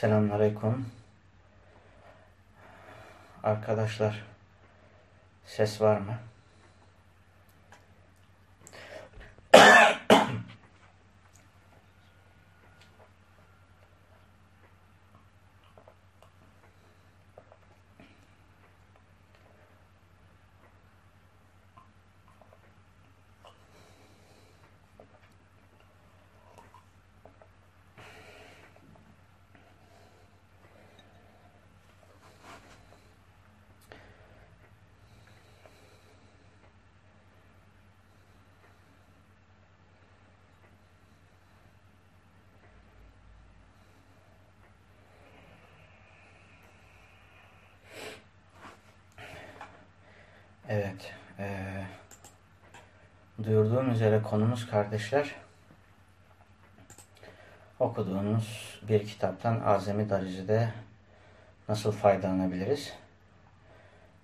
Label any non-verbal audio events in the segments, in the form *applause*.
Selamünaleyküm. Arkadaşlar ses var mı? Evet. E, duyurduğum üzere konumuz kardeşler. Okuduğumuz bir kitaptan azami derecede nasıl faydalanabiliriz?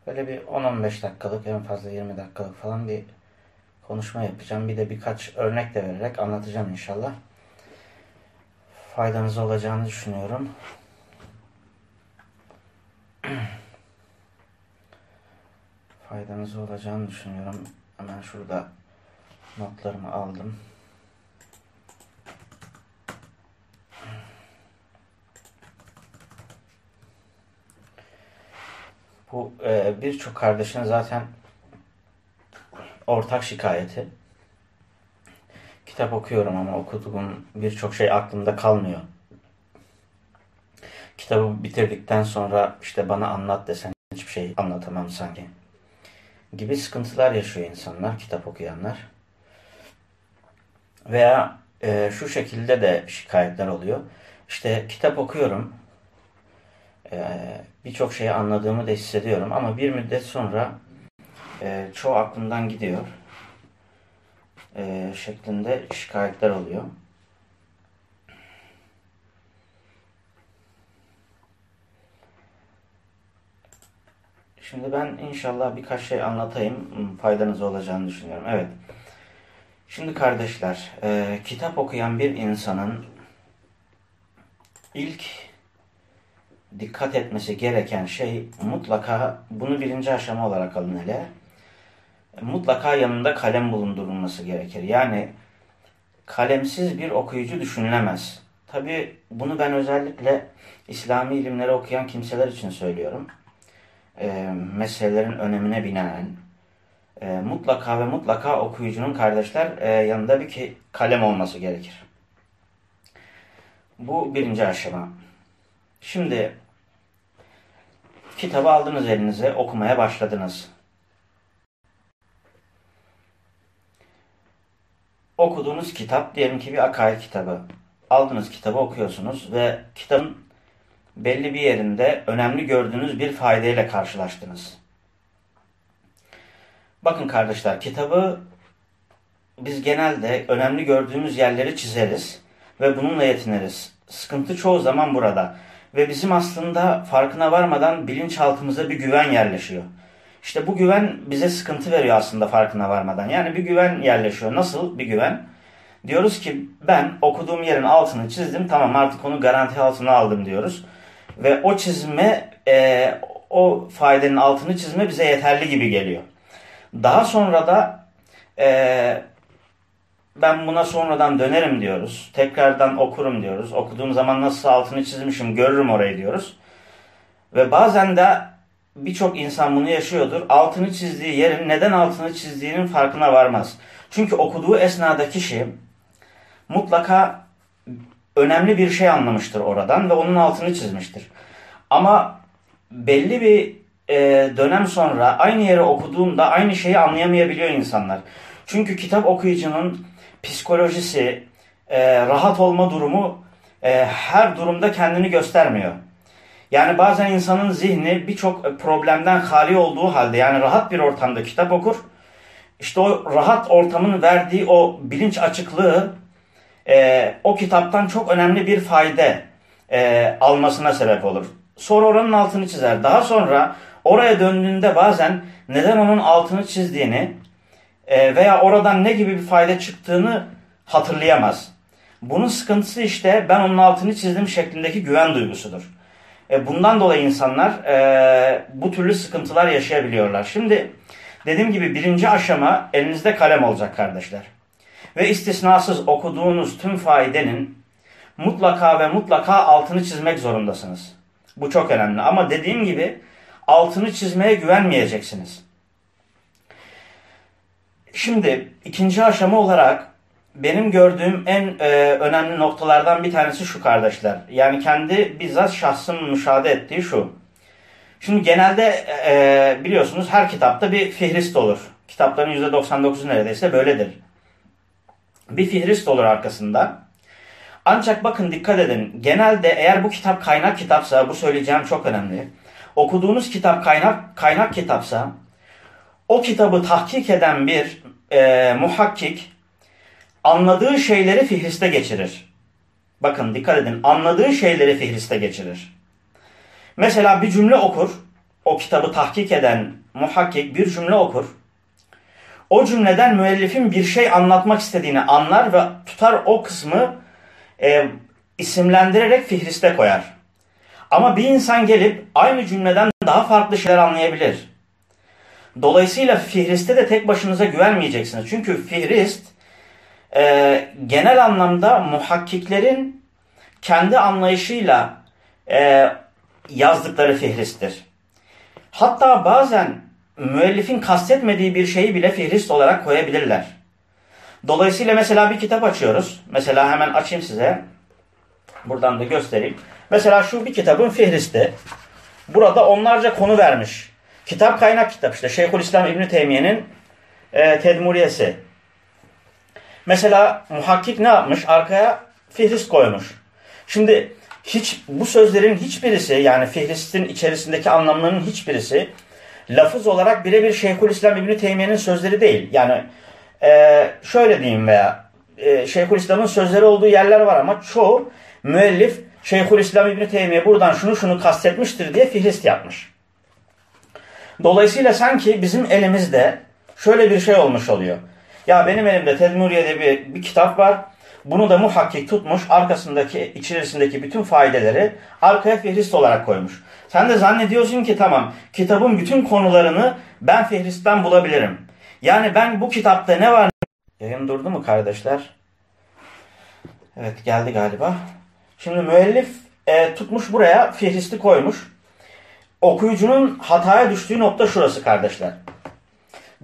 Böyle bir 10-15 dakikalık en fazla 20 dakikalık falan bir konuşma yapacağım. Bir de birkaç örnek de vererek anlatacağım inşallah. Faydanız olacağını düşünüyorum. *clears throat* faydanız olacağını düşünüyorum. Hemen şurada notlarımı aldım. Bu e, birçok kardeşin zaten ortak şikayeti. Kitap okuyorum ama okuduğum birçok şey aklımda kalmıyor. Kitabı bitirdikten sonra işte bana anlat desen hiçbir şey anlatamam sanki gibi sıkıntılar yaşıyor insanlar, kitap okuyanlar. Veya e, şu şekilde de şikayetler oluyor. İşte kitap okuyorum, e, birçok şeyi anladığımı da hissediyorum ama bir müddet sonra e, çoğu aklımdan gidiyor e, şeklinde şikayetler oluyor. Şimdi ben inşallah birkaç şey anlatayım. Faydanız olacağını düşünüyorum. Evet. Şimdi kardeşler, e, kitap okuyan bir insanın ilk dikkat etmesi gereken şey mutlaka, bunu birinci aşama olarak alın hele, mutlaka yanında kalem bulundurulması gerekir. Yani kalemsiz bir okuyucu düşünülemez. Tabi bunu ben özellikle İslami ilimleri okuyan kimseler için söylüyorum e, meselelerin önemine binaen e, mutlaka ve mutlaka okuyucunun kardeşler e, yanında bir kalem olması gerekir. Bu birinci aşama. Şimdi kitabı aldınız elinize okumaya başladınız. Okuduğunuz kitap diyelim ki bir akaid kitabı. Aldınız kitabı okuyorsunuz ve kitabın belli bir yerinde önemli gördüğünüz bir faydayla karşılaştınız. Bakın kardeşler kitabı biz genelde önemli gördüğümüz yerleri çizeriz ve bununla yetiniriz. Sıkıntı çoğu zaman burada. Ve bizim aslında farkına varmadan bilinçaltımıza bir güven yerleşiyor. İşte bu güven bize sıkıntı veriyor aslında farkına varmadan. Yani bir güven yerleşiyor. Nasıl bir güven? Diyoruz ki ben okuduğum yerin altını çizdim tamam artık onu garanti altına aldım diyoruz. Ve o çizme, e, o faydenin altını çizme bize yeterli gibi geliyor. Daha sonra da e, ben buna sonradan dönerim diyoruz. Tekrardan okurum diyoruz. Okuduğum zaman nasıl altını çizmişim görürüm orayı diyoruz. Ve bazen de birçok insan bunu yaşıyordur. Altını çizdiği yerin neden altını çizdiğinin farkına varmaz. Çünkü okuduğu esnada kişi mutlaka önemli bir şey anlamıştır oradan ve onun altını çizmiştir. Ama belli bir e, dönem sonra aynı yere okuduğunda aynı şeyi anlayamayabiliyor insanlar. Çünkü kitap okuyucunun psikolojisi, e, rahat olma durumu e, her durumda kendini göstermiyor. Yani bazen insanın zihni birçok problemden hali olduğu halde yani rahat bir ortamda kitap okur. İşte o rahat ortamın verdiği o bilinç açıklığı e, o kitaptan çok önemli bir fayda e, almasına sebep olur. Sonra oranın altını çizer. Daha sonra oraya döndüğünde bazen neden onun altını çizdiğini e, veya oradan ne gibi bir fayda çıktığını hatırlayamaz. Bunun sıkıntısı işte ben onun altını çizdiğim şeklindeki güven duygusudur. E, bundan dolayı insanlar e, bu türlü sıkıntılar yaşayabiliyorlar. Şimdi dediğim gibi birinci aşama elinizde kalem olacak kardeşler. Ve istisnasız okuduğunuz tüm faidenin mutlaka ve mutlaka altını çizmek zorundasınız. Bu çok önemli. Ama dediğim gibi altını çizmeye güvenmeyeceksiniz. Şimdi ikinci aşama olarak benim gördüğüm en e, önemli noktalardan bir tanesi şu kardeşler. Yani kendi bizzat şahsım müşahede ettiği şu. Şimdi genelde e, biliyorsunuz her kitapta bir fihrist olur. Kitapların %99'u neredeyse böyledir. Bir fihrist olur arkasında. Ancak bakın dikkat edin. Genelde eğer bu kitap kaynak kitapsa bu söyleyeceğim çok önemli. Okuduğunuz kitap kaynak kaynak kitapsa o kitabı tahkik eden bir e, muhakkik anladığı şeyleri fihriste geçirir. Bakın dikkat edin. Anladığı şeyleri fihriste geçirir. Mesela bir cümle okur. O kitabı tahkik eden muhakkik bir cümle okur. O cümleden müellifin bir şey anlatmak istediğini anlar ve tutar o kısmı e, isimlendirerek fihriste koyar. Ama bir insan gelip aynı cümleden daha farklı şeyler anlayabilir. Dolayısıyla fihriste de tek başınıza güvenmeyeceksiniz. Çünkü fihrist e, genel anlamda muhakkiklerin kendi anlayışıyla e, yazdıkları fihristtir. Hatta bazen müellifin kastetmediği bir şeyi bile fihrist olarak koyabilirler. Dolayısıyla mesela bir kitap açıyoruz. Mesela hemen açayım size. Buradan da göstereyim. Mesela şu bir kitabın fihristi. Burada onlarca konu vermiş. Kitap kaynak kitap işte. Şeyhülislam İbni Teymiye'nin e, Tedmuriyesi. Mesela muhakkik ne yapmış? Arkaya fihrist koymuş. Şimdi hiç bu sözlerin hiçbirisi yani fihristin içerisindeki anlamlarının hiçbirisi lafız olarak birebir Şeyhülislam İbni Teymiye'nin sözleri değil. Yani e, şöyle diyeyim veya e, Şeyhülislam'ın sözleri olduğu yerler var ama çoğu müellif Şeyhülislam İbni Teymiye buradan şunu şunu kastetmiştir diye fihrist yapmış. Dolayısıyla sanki bizim elimizde şöyle bir şey olmuş oluyor. Ya benim elimde Tedmuriye'de bir, bir kitap var. Bunu da muhakkik tutmuş. Arkasındaki, içerisindeki bütün faydeleri arkaya fehrist olarak koymuş. Sen de zannediyorsun ki tamam kitabın bütün konularını ben fehristten bulabilirim. Yani ben bu kitapta ne var? Yayın durdu mu kardeşler? Evet geldi galiba. Şimdi müellif e, tutmuş buraya fihristi koymuş. Okuyucunun hataya düştüğü nokta şurası kardeşler.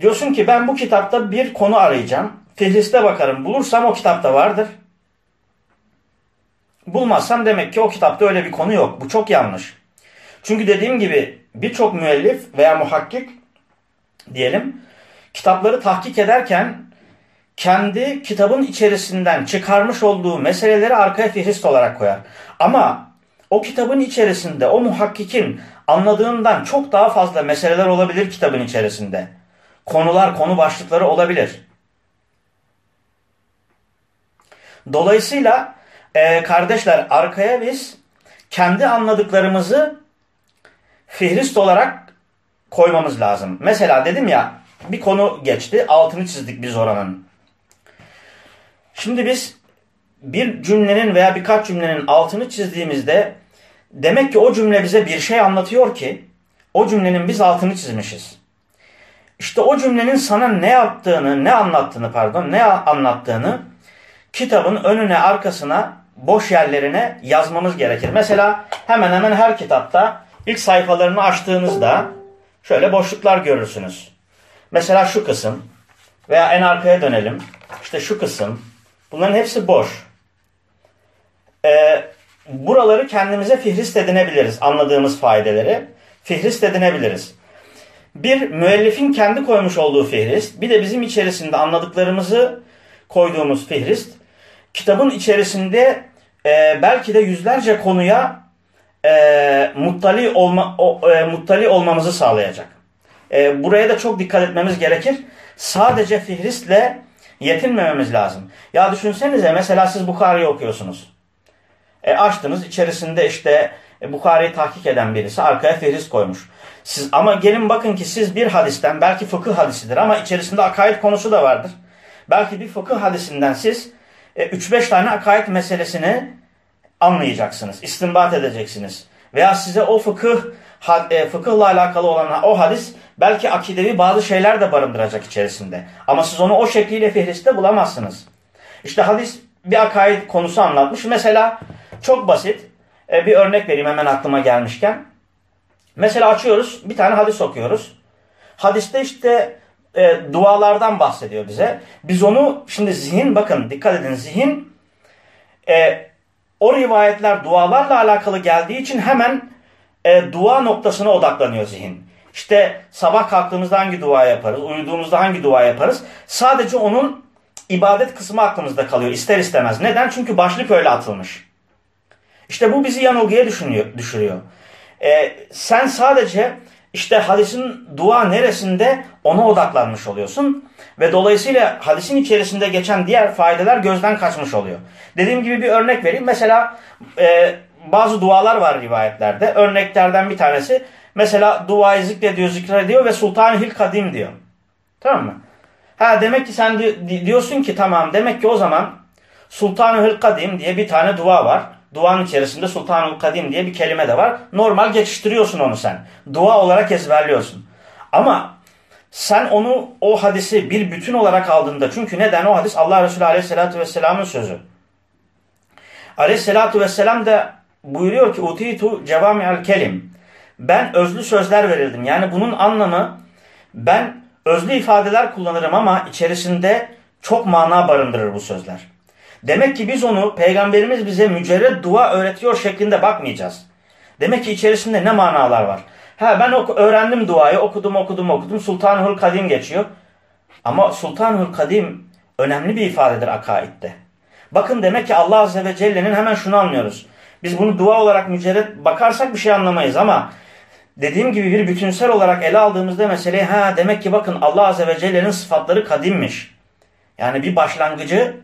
Diyorsun ki ben bu kitapta bir konu arayacağım. Fihriste bakarım. Bulursam o kitapta vardır. Bulmazsam demek ki o kitapta öyle bir konu yok. Bu çok yanlış. Çünkü dediğim gibi birçok müellif veya muhakkik diyelim kitapları tahkik ederken kendi kitabın içerisinden çıkarmış olduğu meseleleri arkaya fihrist olarak koyar. Ama o kitabın içerisinde o muhakkikin anladığından çok daha fazla meseleler olabilir kitabın içerisinde. Konular, konu başlıkları olabilir. Dolayısıyla e, kardeşler arkaya biz kendi anladıklarımızı fihrist olarak koymamız lazım. Mesela dedim ya bir konu geçti altını çizdik biz oranın. Şimdi biz bir cümlenin veya birkaç cümlenin altını çizdiğimizde demek ki o cümle bize bir şey anlatıyor ki o cümlenin biz altını çizmişiz. İşte o cümlenin sana ne yaptığını, ne anlattığını pardon, ne anlattığını kitabın önüne, arkasına, boş yerlerine yazmamız gerekir. Mesela hemen hemen her kitapta ilk sayfalarını açtığınızda şöyle boşluklar görürsünüz. Mesela şu kısım veya en arkaya dönelim. İşte şu kısım. Bunların hepsi boş. Ee, buraları kendimize fihrist edinebiliriz. Anladığımız faydeleri fihrist edinebiliriz. Bir müellifin kendi koymuş olduğu fihrist, bir de bizim içerisinde anladıklarımızı koyduğumuz fihrist, kitabın içerisinde e, belki de yüzlerce konuya e, muttali, olma, o, e, muttali olmamızı sağlayacak. E, buraya da çok dikkat etmemiz gerekir. Sadece fihristle yetinmememiz lazım. Ya düşünsenize mesela siz Bukhari'yi okuyorsunuz. E, açtınız içerisinde işte e, Bukhari'yi tahkik eden birisi arkaya fihrist koymuş. Siz, ama gelin bakın ki siz bir hadisten belki fıkıh hadisidir ama içerisinde akaid konusu da vardır. Belki bir fıkıh hadisinden siz 3-5 tane akaid meselesini anlayacaksınız, istinbat edeceksiniz. Veya size o fıkıh e, fıkıhla alakalı olan o hadis belki akidevi bazı şeyler de barındıracak içerisinde. Ama siz onu o şekliyle fihriste bulamazsınız. İşte hadis bir akaid konusu anlatmış. Mesela çok basit e, bir örnek vereyim hemen aklıma gelmişken. Mesela açıyoruz bir tane hadis okuyoruz. Hadiste işte e, dualardan bahsediyor bize. Biz onu şimdi zihin bakın dikkat edin zihin e, o rivayetler dualarla alakalı geldiği için hemen e, dua noktasına odaklanıyor zihin. İşte sabah kalktığımızda hangi dua yaparız, uyuduğumuzda hangi dua yaparız. Sadece onun ibadet kısmı aklımızda kalıyor ister istemez. Neden? Çünkü başlık öyle atılmış. İşte bu bizi yanılgıya düşünüyor, düşürüyor. Ee, sen sadece işte hadisin dua neresinde ona odaklanmış oluyorsun. Ve dolayısıyla hadisin içerisinde geçen diğer faydeler gözden kaçmış oluyor. Dediğim gibi bir örnek vereyim. Mesela e, bazı dualar var rivayetlerde. Örneklerden bir tanesi mesela duayı zikrediyor, zikrediyor ve Sultan-ı Hil Kadim diyor. Tamam mı? Ha demek ki sen diyorsun ki tamam demek ki o zaman Sultan-ı Hil Kadim diye bir tane dua var. Duanın içerisinde Sultanul Kadim diye bir kelime de var. Normal geçiştiriyorsun onu sen. Dua olarak ezberliyorsun. Ama sen onu o hadisi bir bütün olarak aldığında çünkü neden o hadis Allah Resulü Aleyhisselatü Vesselam'ın sözü. Aleyhisselatü Vesselam da buyuruyor ki utitu cevami'al kelim. Ben özlü sözler verildim. Yani bunun anlamı ben özlü ifadeler kullanırım ama içerisinde çok mana barındırır bu sözler. Demek ki biz onu peygamberimiz bize mücerred dua öğretiyor şeklinde bakmayacağız. Demek ki içerisinde ne manalar var. Ha ben öğrendim duayı okudum okudum okudum Sultanul Kadim geçiyor. Ama Sultanul Kadim önemli bir ifadedir akaidde. Bakın demek ki Allah Azze ve Celle'nin hemen şunu anlıyoruz. Biz bunu dua olarak mücerred bakarsak bir şey anlamayız ama dediğim gibi bir bütünsel olarak ele aldığımızda meseleyi ha demek ki bakın Allah Azze ve Celle'nin sıfatları kadimmiş. Yani bir başlangıcı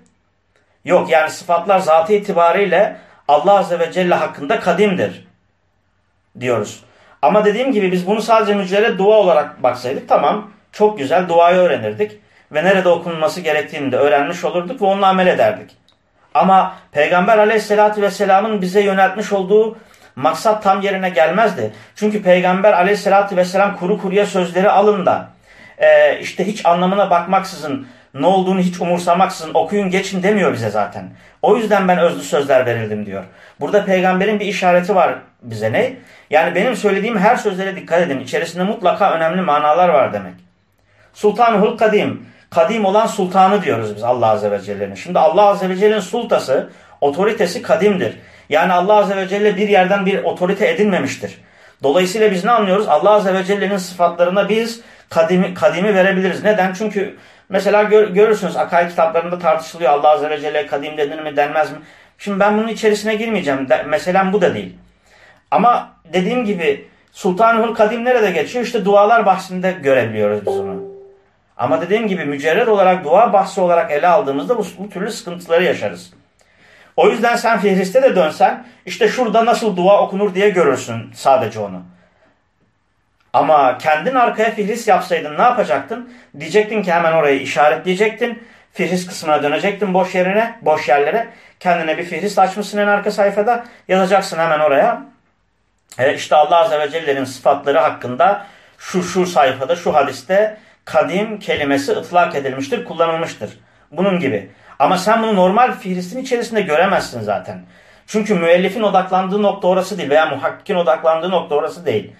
yok. Yani sıfatlar zatı itibariyle Allah Azze ve Celle hakkında kadimdir diyoruz. Ama dediğim gibi biz bunu sadece mücerred dua olarak baksaydık tamam çok güzel duayı öğrenirdik. Ve nerede okunması gerektiğini de öğrenmiş olurduk ve onunla amel ederdik. Ama Peygamber aleyhissalatü vesselamın bize yöneltmiş olduğu maksat tam yerine gelmezdi. Çünkü Peygamber aleyhissalatü vesselam kuru kuruya sözleri alın da e, işte hiç anlamına bakmaksızın ne olduğunu hiç umursamaksızın okuyun geçin demiyor bize zaten. O yüzden ben özlü sözler verildim diyor. Burada peygamberin bir işareti var bize ne? Yani benim söylediğim her sözlere dikkat edin. İçerisinde mutlaka önemli manalar var demek. Sultanul Kadim kadim olan sultanı diyoruz biz Allah Azze ve Celle'nin. Şimdi Allah Azze ve Celle'nin sultası, otoritesi kadimdir. Yani Allah Azze ve Celle bir yerden bir otorite edinmemiştir. Dolayısıyla biz ne anlıyoruz? Allah Azze ve Celle'nin sıfatlarına biz kadimi, kadimi verebiliriz. Neden? Çünkü mesela gör, görürsünüz akaid kitaplarında tartışılıyor. Allah Azze ve Celle kadim denir mi denmez mi? Şimdi ben bunun içerisine girmeyeceğim. De, meselem bu da değil. Ama dediğim gibi Sultanul Kadim nerede geçiyor? İşte dualar bahsinde görebiliyoruz biz onu. Ama dediğim gibi mücerred olarak dua bahsi olarak ele aldığımızda bu, bu türlü sıkıntıları yaşarız. O yüzden sen Fihrist'e de dönsen işte şurada nasıl dua okunur diye görürsün sadece onu. Ama kendin arkaya Fihrist yapsaydın ne yapacaktın? Diyecektin ki hemen orayı işaretleyecektin. Fihrist kısmına dönecektin boş yerine, boş yerlere. Kendine bir Fihrist açmışsın en arka sayfada. Yazacaksın hemen oraya. E işte Allah Azze ve Celle'nin sıfatları hakkında şu şu sayfada, şu hadiste kadim kelimesi ıtlak edilmiştir, kullanılmıştır. Bunun gibi. Ama sen bunu normal fihristin içerisinde göremezsin zaten. Çünkü müellifin odaklandığı nokta orası değil veya muhakkikin odaklandığı nokta orası değil.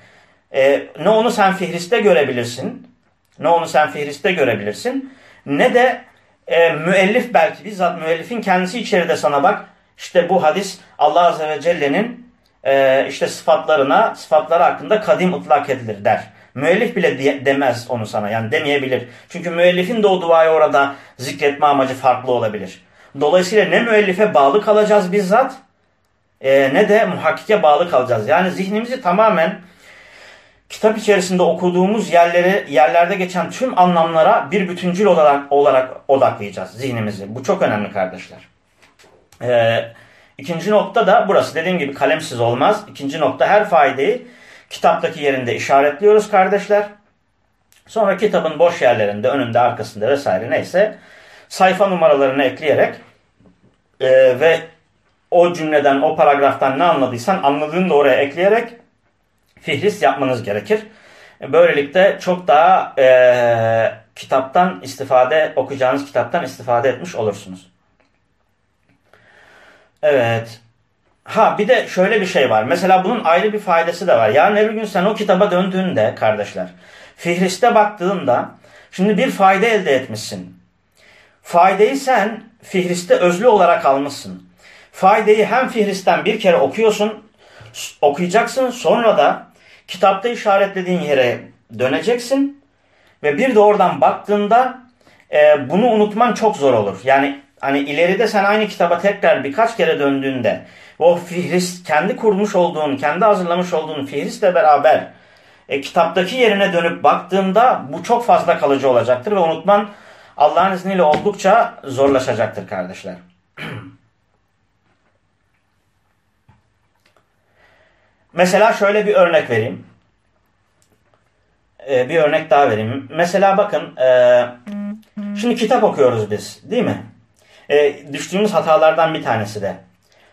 Ee, ne onu sen fihriste görebilirsin, ne onu sen fihriste görebilirsin, ne de e, müellif belki bizzat müellifin kendisi içeride sana bak, işte bu hadis Allah Azze ve Celle'nin e, işte sıfatlarına, sıfatları hakkında kadim ıtlak edilir der. Müellif bile diye, demez onu sana yani demeyebilir. Çünkü müellifin de o duayı orada zikretme amacı farklı olabilir. Dolayısıyla ne müellife bağlı kalacağız bizzat e, ne de muhakkike bağlı kalacağız. Yani zihnimizi tamamen kitap içerisinde okuduğumuz yerleri, yerlerde geçen tüm anlamlara bir bütüncül olarak, olarak odaklayacağız zihnimizi. Bu çok önemli kardeşler. Ee, ikinci nokta da burası. Dediğim gibi kalemsiz olmaz. İkinci nokta her faydeyi kitaptaki yerinde işaretliyoruz kardeşler. Sonra kitabın boş yerlerinde, önünde, arkasında vesaire neyse sayfa numaralarını ekleyerek e, ve o cümleden, o paragraftan ne anladıysan anladığını da oraya ekleyerek fihrist yapmanız gerekir. Böylelikle çok daha e, kitaptan istifade, okuyacağınız kitaptan istifade etmiş olursunuz. Evet. Ha bir de şöyle bir şey var. Mesela bunun ayrı bir faydası da var. Yarın öbür gün sen o kitaba döndüğünde kardeşler, fihriste baktığında şimdi bir fayda elde etmişsin. Faydayı sen fihriste özlü olarak almışsın. Faydayı hem fihristen bir kere okuyorsun, okuyacaksın sonra da kitapta işaretlediğin yere döneceksin ve bir de oradan baktığında e, bunu unutman çok zor olur. Yani hani ileride sen aynı kitaba tekrar birkaç kere döndüğünde o fihrist kendi kurmuş olduğun, kendi hazırlamış olduğun fihristle beraber e, kitaptaki yerine dönüp baktığında bu çok fazla kalıcı olacaktır ve unutman Allah'ın izniyle oldukça zorlaşacaktır kardeşler. *clears throat* Mesela şöyle bir örnek vereyim. Ee, bir örnek daha vereyim. Mesela bakın e, şimdi kitap okuyoruz biz değil mi? E, düştüğümüz hatalardan bir tanesi de.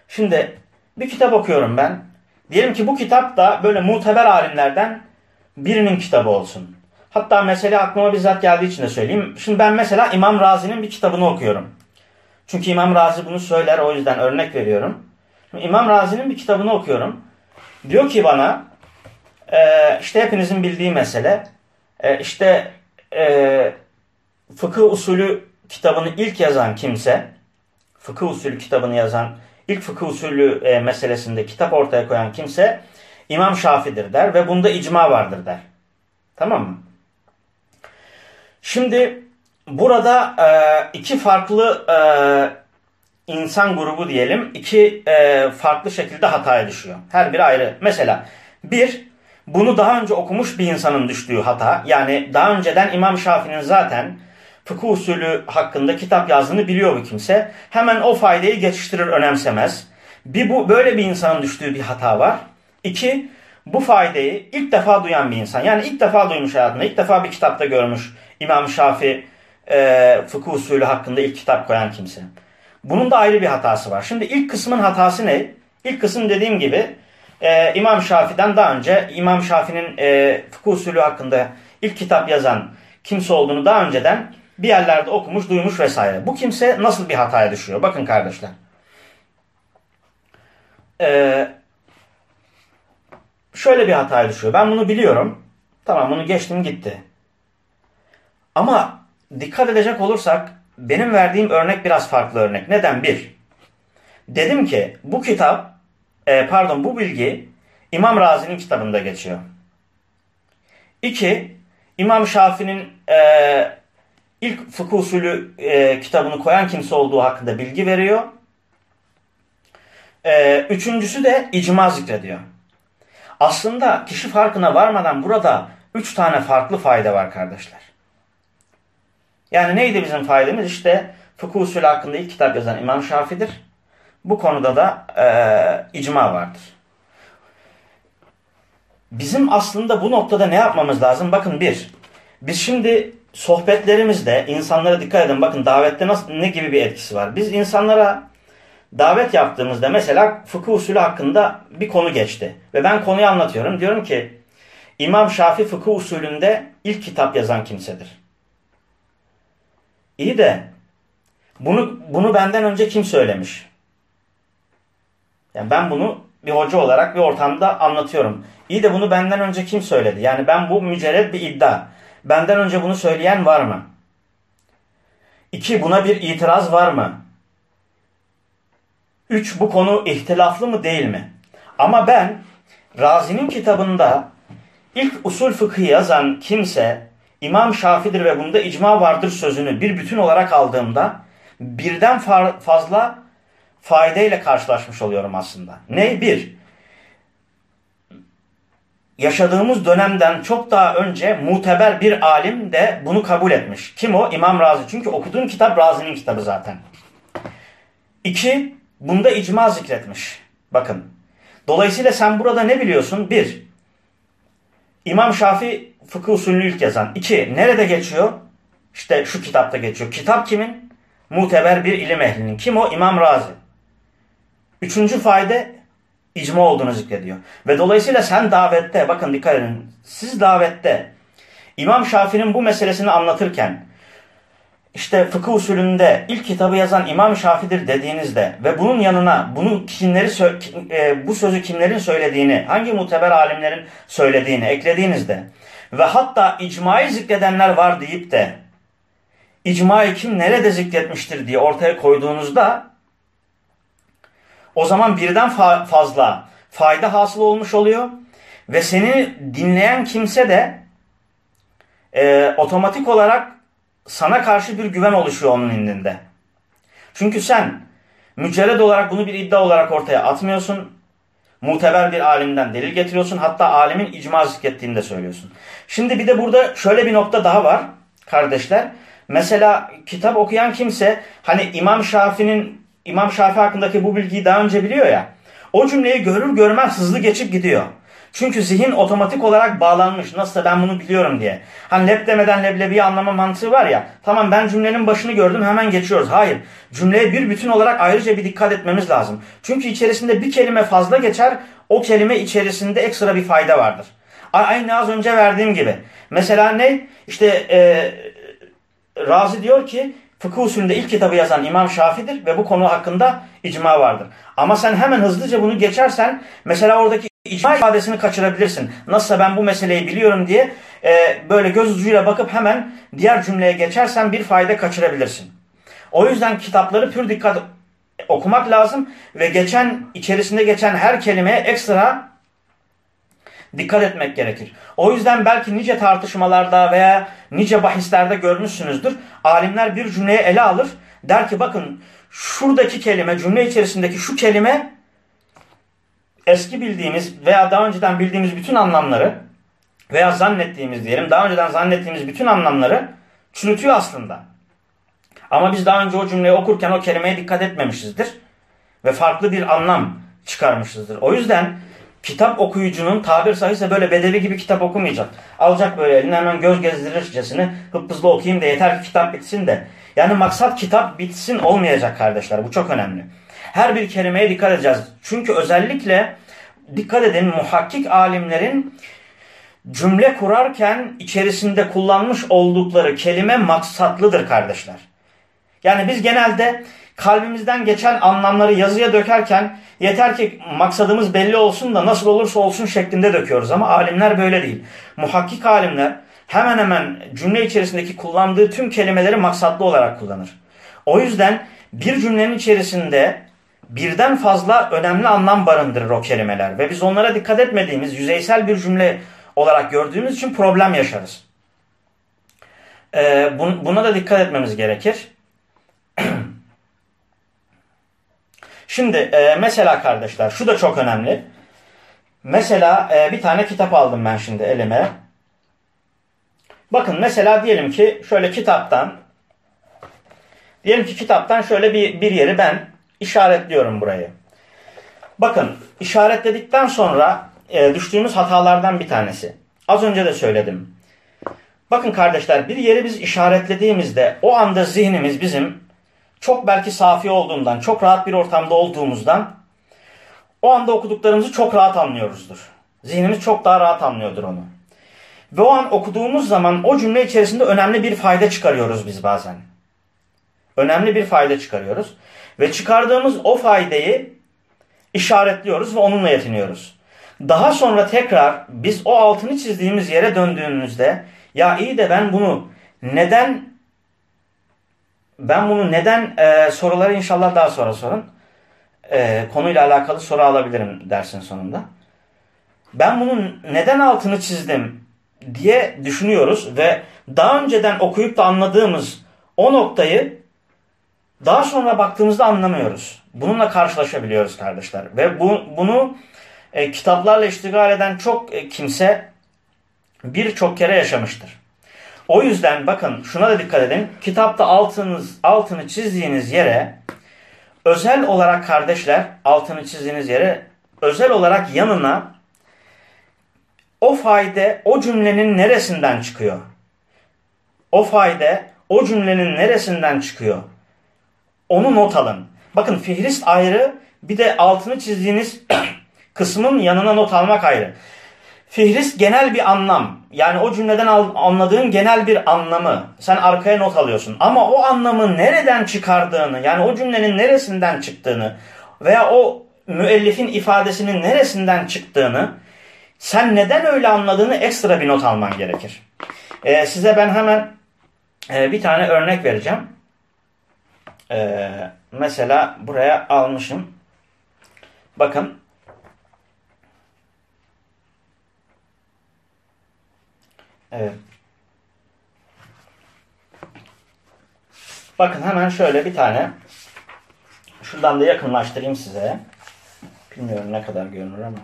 Şimdi bir kitap okuyorum ben. Diyelim ki bu kitap da böyle muteber alimlerden birinin kitabı olsun. Hatta mesele aklıma bizzat geldiği için de söyleyeyim. Şimdi ben mesela İmam Razi'nin bir kitabını okuyorum. Çünkü İmam Razi bunu söyler o yüzden örnek veriyorum. Şimdi İmam Razi'nin bir kitabını okuyorum. Diyor ki bana e, işte hepinizin bildiği mesele e, işte e, fıkıh usulü kitabını ilk yazan kimse fıkıh usulü kitabını yazan ilk fıkıh usulü e, meselesinde kitap ortaya koyan kimse İmam Şafi'dir der ve bunda icma vardır der. Tamam mı? Şimdi burada e, iki farklı e, insan grubu diyelim iki e, farklı şekilde hataya düşüyor. Her biri ayrı. Mesela bir bunu daha önce okumuş bir insanın düştüğü hata. Yani daha önceden İmam Şafii'nin zaten fıkıh usulü hakkında kitap yazdığını biliyor bu kimse. Hemen o faydayı geçiştirir önemsemez. Bir bu böyle bir insanın düştüğü bir hata var. İki bu faydayı ilk defa duyan bir insan. Yani ilk defa duymuş hayatında, ilk defa bir kitapta görmüş İmam Şafii e, fıkıh usulü hakkında ilk kitap koyan kimse. Bunun da ayrı bir hatası var. Şimdi ilk kısmın hatası ne? İlk kısım dediğim gibi e, İmam Şafii'den daha önce İmam Şafii'nin e, fıkıh usulü hakkında ilk kitap yazan kimse olduğunu daha önceden bir yerlerde okumuş, duymuş vesaire. Bu kimse nasıl bir hataya düşüyor? Bakın kardeşler. Ee, şöyle bir hataya düşüyor. Ben bunu biliyorum. Tamam bunu geçtim gitti. Ama dikkat edecek olursak benim verdiğim örnek biraz farklı örnek. Neden? Bir, dedim ki bu kitap, e, pardon bu bilgi İmam Razi'nin kitabında geçiyor. İki, İmam Şafii'nin e, ilk fıkıh usulü e, kitabını koyan kimse olduğu hakkında bilgi veriyor. E, üçüncüsü de icma zikrediyor. Aslında kişi farkına varmadan burada üç tane farklı fayda var kardeşler. Yani neydi bizim faydamız? İşte fıkıh usulü hakkında ilk kitap yazan İmam Şafi'dir. Bu konuda da e, icma vardır. Bizim aslında bu noktada ne yapmamız lazım? Bakın bir, biz şimdi sohbetlerimizde insanlara dikkat edin. Bakın davette nasıl ne gibi bir etkisi var? Biz insanlara davet yaptığımızda mesela fıkıh usulü hakkında bir konu geçti. Ve ben konuyu anlatıyorum. Diyorum ki İmam Şafi fıkıh usulünde ilk kitap yazan kimsedir. İyi de bunu bunu benden önce kim söylemiş? Yani ben bunu bir hoca olarak bir ortamda anlatıyorum. İyi de bunu benden önce kim söyledi? Yani ben bu mücerred bir iddia. Benden önce bunu söyleyen var mı? İki, buna bir itiraz var mı? Üç, bu konu ihtilaflı mı değil mi? Ama ben Razi'nin kitabında ilk usul fıkhı yazan kimse İmam Şafi'dir ve bunda icma vardır sözünü bir bütün olarak aldığımda birden fazla faydayla karşılaşmış oluyorum aslında. Ne? Bir, yaşadığımız dönemden çok daha önce muteber bir alim de bunu kabul etmiş. Kim o? İmam Razi. Çünkü okuduğun kitap Razi'nin kitabı zaten. İki, bunda icma zikretmiş. Bakın. Dolayısıyla sen burada ne biliyorsun? Bir, İmam Şafi fıkıh usulünü ilk yazan. İki, nerede geçiyor? İşte şu kitapta geçiyor. Kitap kimin? muteber bir ilim ehlinin. Kim o? İmam Razi. Üçüncü fayda icma olduğunu zikrediyor. Ve dolayısıyla sen davette, bakın dikkat edin, siz davette İmam Şafii'nin bu meselesini anlatırken işte fıkıh usulünde ilk kitabı yazan İmam Şafii'dir dediğinizde ve bunun yanına bunu kimleri e, bu sözü kimlerin söylediğini, hangi muteber alimlerin söylediğini eklediğinizde ve hatta icmayı zikredenler var deyip de icmayı kim nerede zikretmiştir diye ortaya koyduğunuzda o zaman birden fa fazla fayda hasıl olmuş oluyor ve seni dinleyen kimse de e, otomatik olarak sana karşı bir güven oluşuyor onun indinde. Çünkü sen mücerred olarak bunu bir iddia olarak ortaya atmıyorsun. Muteber bir alimden delil getiriyorsun. Hatta alimin icma zikrettiğini de söylüyorsun. Şimdi bir de burada şöyle bir nokta daha var kardeşler. Mesela kitap okuyan kimse hani İmam Şafii'nin İmam Şafii hakkındaki bu bilgiyi daha önce biliyor ya. O cümleyi görür görmez hızlı geçip gidiyor. Çünkü zihin otomatik olarak bağlanmış. Nasılsa ben bunu biliyorum diye. Hani lep demeden leblebiyi anlama mantığı var ya. Tamam ben cümlenin başını gördüm hemen geçiyoruz. Hayır. Cümleye bir bütün olarak ayrıca bir dikkat etmemiz lazım. Çünkü içerisinde bir kelime fazla geçer. O kelime içerisinde ekstra bir fayda vardır. Aynı az önce verdiğim gibi. Mesela ne? İşte e, Razi diyor ki fıkıh usulünde ilk kitabı yazan İmam Şafi'dir ve bu konu hakkında icma vardır. Ama sen hemen hızlıca bunu geçersen mesela oradaki icma ifadesini kaçırabilirsin. Nasılsa ben bu meseleyi biliyorum diye e, böyle göz ucuyla bakıp hemen diğer cümleye geçersen bir fayda kaçırabilirsin. O yüzden kitapları pür dikkat okumak lazım ve geçen içerisinde geçen her kelimeye ekstra dikkat etmek gerekir. O yüzden belki nice tartışmalarda veya nice bahislerde görmüşsünüzdür. Alimler bir cümleyi ele alır. Der ki bakın şuradaki kelime cümle içerisindeki şu kelime eski bildiğimiz veya daha önceden bildiğimiz bütün anlamları veya zannettiğimiz diyelim daha önceden zannettiğimiz bütün anlamları çürütüyor aslında. Ama biz daha önce o cümleyi okurken o kelimeye dikkat etmemişizdir. Ve farklı bir anlam çıkarmışızdır. O yüzden kitap okuyucunun tabir sahihse böyle bedevi gibi kitap okumayacak. Alacak böyle eline hemen göz gezdirircesine hıp hızlı okuyayım da yeter ki kitap bitsin de. Yani maksat kitap bitsin olmayacak kardeşler. Bu çok önemli. Her bir kelimeye dikkat edeceğiz. Çünkü özellikle dikkat edin muhakkik alimlerin cümle kurarken içerisinde kullanmış oldukları kelime maksatlıdır kardeşler. Yani biz genelde kalbimizden geçen anlamları yazıya dökerken yeter ki maksadımız belli olsun da nasıl olursa olsun şeklinde döküyoruz. Ama alimler böyle değil. Muhakkik alimler hemen hemen cümle içerisindeki kullandığı tüm kelimeleri maksatlı olarak kullanır. O yüzden bir cümlenin içerisinde birden fazla önemli anlam barındırır o kelimeler. Ve biz onlara dikkat etmediğimiz yüzeysel bir cümle olarak gördüğümüz için problem yaşarız. Ee, buna da dikkat etmemiz gerekir. Şimdi e, mesela kardeşler şu da çok önemli. Mesela e, bir tane kitap aldım ben şimdi elime. Bakın mesela diyelim ki şöyle kitaptan diyelim ki kitaptan şöyle bir, bir yeri ben işaretliyorum burayı. Bakın işaretledikten sonra e, düştüğümüz hatalardan bir tanesi. Az önce de söyledim. Bakın kardeşler bir yeri biz işaretlediğimizde o anda zihnimiz bizim çok belki safi olduğundan, çok rahat bir ortamda olduğumuzdan o anda okuduklarımızı çok rahat anlıyoruzdur. Zihnimiz çok daha rahat anlıyordur onu. Ve o an okuduğumuz zaman o cümle içerisinde önemli bir fayda çıkarıyoruz biz bazen. Önemli bir fayda çıkarıyoruz. Ve çıkardığımız o faydayı işaretliyoruz ve onunla yetiniyoruz. Daha sonra tekrar biz o altını çizdiğimiz yere döndüğümüzde ya iyi de ben bunu neden ben bunu neden e, soruları inşallah daha sonra sorun. E, konuyla alakalı soru alabilirim dersin sonunda. Ben bunun neden altını çizdim diye düşünüyoruz ve daha önceden okuyup da anladığımız o noktayı daha sonra baktığımızda anlamıyoruz. Bununla karşılaşabiliyoruz kardeşler. Ve bu, bunu e, kitaplarla iştigal eden çok e, kimse birçok kere yaşamıştır. O yüzden bakın şuna da dikkat edin. Kitapta altınız, altını çizdiğiniz yere özel olarak kardeşler altını çizdiğiniz yere özel olarak yanına o fayda o cümlenin neresinden çıkıyor? O fayda o cümlenin neresinden çıkıyor? onu not alın. Bakın fihrist ayrı bir de altını çizdiğiniz *clears throat* kısmın yanına not almak ayrı. Fihrist genel bir anlam. Yani o cümleden anladığın genel bir anlamı. Sen arkaya not alıyorsun. Ama o anlamı nereden çıkardığını, yani o cümlenin neresinden çıktığını veya o müellifin ifadesinin neresinden çıktığını, sen neden öyle anladığını ekstra bir not alman gerekir. Ee, size ben hemen e, bir tane örnek vereceğim. Ee, mesela buraya almışım. Bakın Bakın hemen şöyle bir tane şuradan da yakınlaştırayım size. Bilmiyorum ne kadar görünür ama.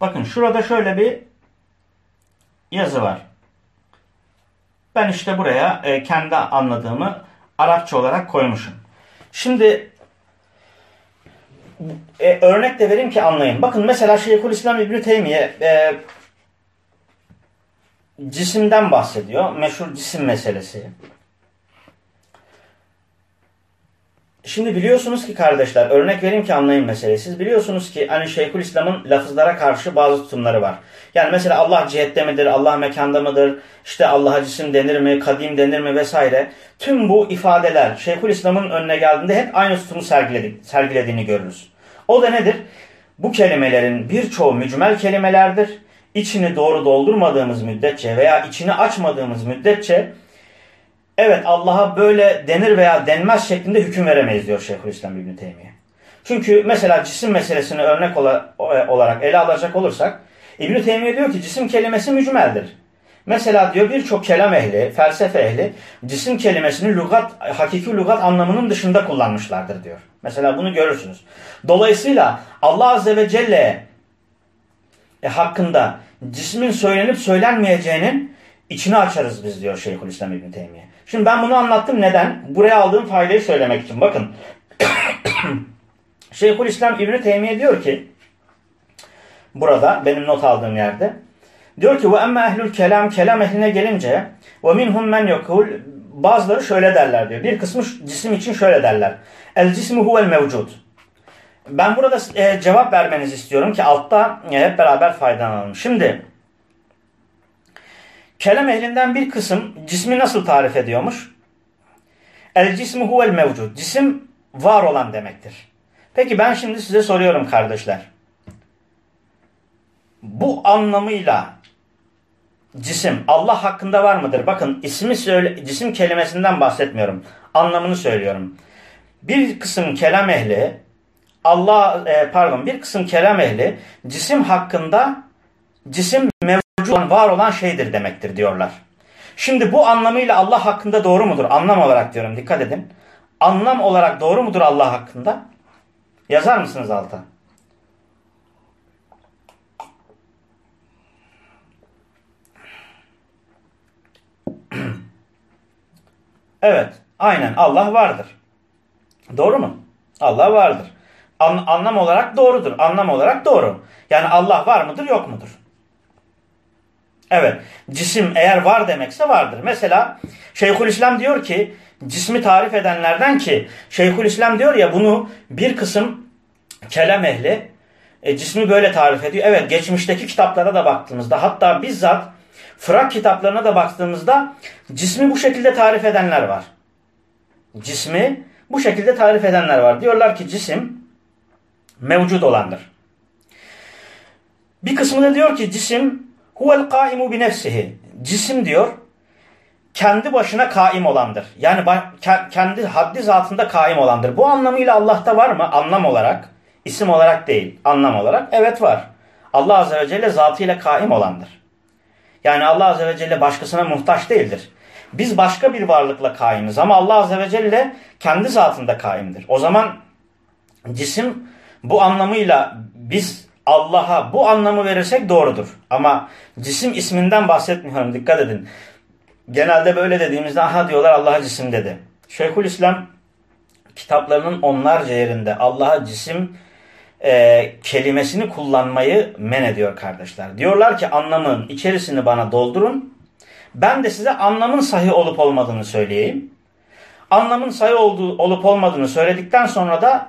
Bakın şurada şöyle bir yazı var. Ben işte buraya e, kendi anladığımı Arapça olarak koymuşum. Şimdi e, örnek de vereyim ki anlayın. Bakın mesela Şeyhülislam İbni Teymiye e, cisimden bahsediyor. Meşhur cisim meselesi. Şimdi biliyorsunuz ki kardeşler, örnek vereyim ki anlayın meseleyi. Siz biliyorsunuz ki hani Şeyhülislam'ın lafızlara karşı bazı tutumları var. Yani mesela Allah cihette midir, Allah mekanda mıdır, işte Allah'a cisim denir mi, kadim denir mi vesaire. Tüm bu ifadeler Şeyhülislam'ın önüne geldiğinde hep aynı tutumu sergiledi, sergilediğini görürüz. O da nedir? Bu kelimelerin birçoğu mücmel kelimelerdir. İçini doğru doldurmadığımız müddetçe veya içini açmadığımız müddetçe evet Allah'a böyle denir veya denmez şeklinde hüküm veremeyiz diyor Şeyhülislam İbni Teymiye. Çünkü mesela cisim meselesini örnek olarak ele alacak olursak İbn-i Teymiye diyor ki cisim kelimesi mücmeldir. Mesela diyor birçok kelam ehli, felsefe ehli cisim kelimesini lügat, hakiki lügat anlamının dışında kullanmışlardır diyor. Mesela bunu görürsünüz. Dolayısıyla Allah Azze ve Celle e, hakkında cismin söylenip söylenmeyeceğinin içini açarız biz diyor Şeyhülislam İbn Teymiye. Şimdi ben bunu anlattım neden? Buraya aldığım faydayı söylemek için. Bakın. *coughs* Şeyhülislam İbn Teymiye diyor ki burada benim not aldığım yerde diyor ki ve emme ehlül kelam kelam ehline gelince ve minhum men yokul bazıları şöyle derler diyor. Bir kısmı cisim için şöyle derler. El cismu huvel mevcud. Ben burada e, cevap vermenizi istiyorum ki altta e, hep beraber faydalanalım. Şimdi kelam ehlinden bir kısım cismi nasıl tarif ediyormuş? El cismu huvel mevcud. Cisim var olan demektir. Peki ben şimdi size soruyorum kardeşler. Bu anlamıyla cisim Allah hakkında var mıdır? Bakın ismi söyle, cisim kelimesinden bahsetmiyorum. Anlamını söylüyorum. Bir kısım kelam ehli Allah e, pardon bir kısım kelam ehli cisim hakkında cisim mevcut olan, var olan şeydir demektir diyorlar. Şimdi bu anlamıyla Allah hakkında doğru mudur? Anlam olarak diyorum dikkat edin. Anlam olarak doğru mudur Allah hakkında? Yazar mısınız alta? *clears throat* evet, aynen Allah vardır. Doğru mu? Allah vardır. An anlam olarak doğrudur. Anlam olarak doğru. Yani Allah var mıdır yok mudur? Evet. Cisim eğer var demekse vardır. Mesela Şeyhülislam diyor ki cismi tarif edenlerden ki Şeyhülislam diyor ya bunu bir kısım kelam ehli e, cismi böyle tarif ediyor. Evet geçmişteki kitaplara da baktığımızda hatta bizzat Fırak kitaplarına da baktığımızda cismi bu şekilde tarif edenler var. Cismi bu şekilde tarif edenler var. Diyorlar ki cisim mevcut olandır. Bir kısmı da diyor ki cisim huvel kaimu bi nefsihi. Cisim diyor kendi başına kaim olandır. Yani kendi haddi zatında kaim olandır. Bu anlamıyla Allah'ta var mı? Anlam olarak, isim olarak değil, anlam olarak. Evet var. Allah Azze ve Celle zatıyla kaim olandır. Yani Allah Azze ve Celle başkasına muhtaç değildir. Biz başka bir varlıkla kaimiz ama Allah Azze ve Celle kendi zatında kaimdir. O zaman cisim bu anlamıyla biz Allah'a bu anlamı verirsek doğrudur. Ama cisim isminden bahsetmiyorum dikkat edin. Genelde böyle dediğimizde aha diyorlar Allah'a cisim dedi. Şeyhülislam kitaplarının onlarca yerinde Allah'a cisim e, kelimesini kullanmayı men ediyor kardeşler. Diyorlar ki anlamın içerisini bana doldurun Ben de size anlamın sahih olup olmadığını söyleyeyim. Anlamın sahih olduğu, olup olmadığını söyledikten sonra da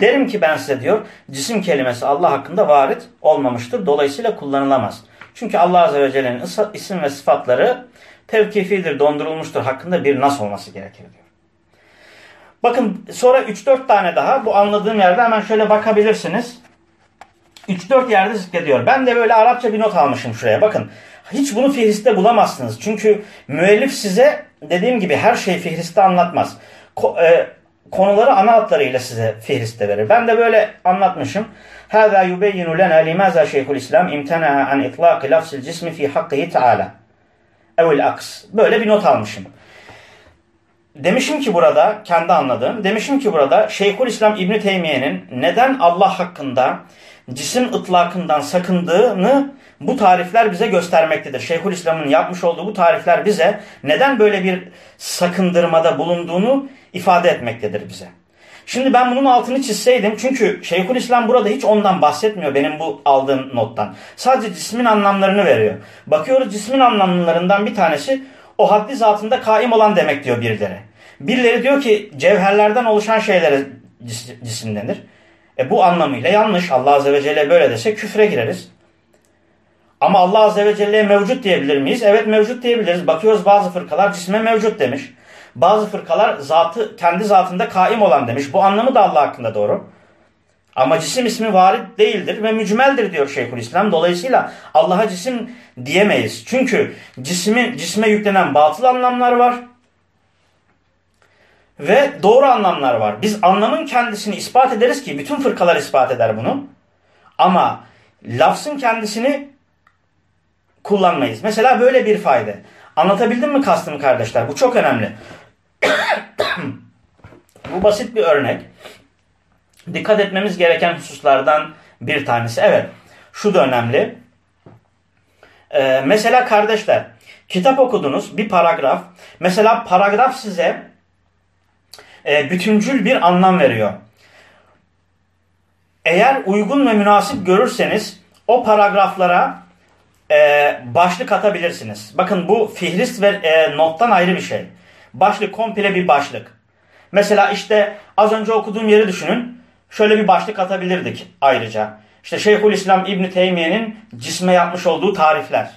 derim ki ben size diyor cisim kelimesi Allah hakkında varit olmamıştır. Dolayısıyla kullanılamaz. Çünkü Allah Azze ve Celle'nin isim ve sıfatları tevkifidir, dondurulmuştur hakkında bir nas olması gerekir diyor. Bakın sonra 3-4 tane daha bu anladığım yerde hemen şöyle bakabilirsiniz. 3-4 yerde zikrediyor. Ben de böyle Arapça bir not almışım şuraya. Bakın hiç bunu fihriste bulamazsınız. Çünkü müellif size dediğim gibi her şeyi fihriste anlatmaz. Ko e, konuları ana hatlarıyla size fihriste verir. Ben de böyle anlatmışım. هذا يبين لنا لماذا شيخ الإسلام امتنع عن إطلاق لفظ الجسم في حقه تعالى أو الأقص. Böyle bir not almışım. Demişim ki burada kendi anladığım, demişim ki burada Şeyhülislam İbn Teymiye'nin neden Allah hakkında cisim ıtlakından sakındığını bu tarifler bize göstermektedir. Şeyhülislam'ın yapmış olduğu bu tarifler bize neden böyle bir sakındırmada bulunduğunu ifade etmektedir bize. Şimdi ben bunun altını çizseydim çünkü Şeyhülislam burada hiç ondan bahsetmiyor benim bu aldığım nottan. Sadece cismin anlamlarını veriyor. Bakıyoruz cismin anlamlarından bir tanesi o haddi zatında kaim olan demek diyor birileri. Birileri diyor ki cevherlerden oluşan şeylere cisim denir. E bu anlamıyla yanlış. Allah Azze ve Celle böyle dese küfre gireriz. Ama Allah Azze ve Celle'ye mevcut diyebilir miyiz? Evet mevcut diyebiliriz. Bakıyoruz bazı fırkalar cisme mevcut demiş. Bazı fırkalar zatı kendi zatında kaim olan demiş. Bu anlamı da Allah hakkında doğru. Ama cisim ismi varid değildir ve mücmeldir diyor Şeyhülislam. Dolayısıyla Allah'a cisim diyemeyiz. Çünkü cismi, cisme yüklenen batıl anlamlar var. Ve doğru anlamlar var. Biz anlamın kendisini ispat ederiz ki bütün fırkalar ispat eder bunu. Ama lafzın kendisini kullanmayız. Mesela böyle bir fayda. Anlatabildim mi kastımı kardeşler? Bu çok önemli. *coughs* Bu basit bir örnek. Dikkat etmemiz gereken hususlardan bir tanesi. Evet, şu da önemli. Ee, mesela kardeşler, kitap okudunuz, bir paragraf. Mesela paragraf size e, bütüncül bir anlam veriyor. Eğer uygun ve münasip görürseniz o paragraflara e, başlık atabilirsiniz. Bakın bu fihrist ve e, nottan ayrı bir şey. Başlık komple bir başlık. Mesela işte az önce okuduğum yeri düşünün. Şöyle bir başlık atabilirdik ayrıca. İşte Şeyhülislam İbn Teymiye'nin cisme yapmış olduğu tarifler.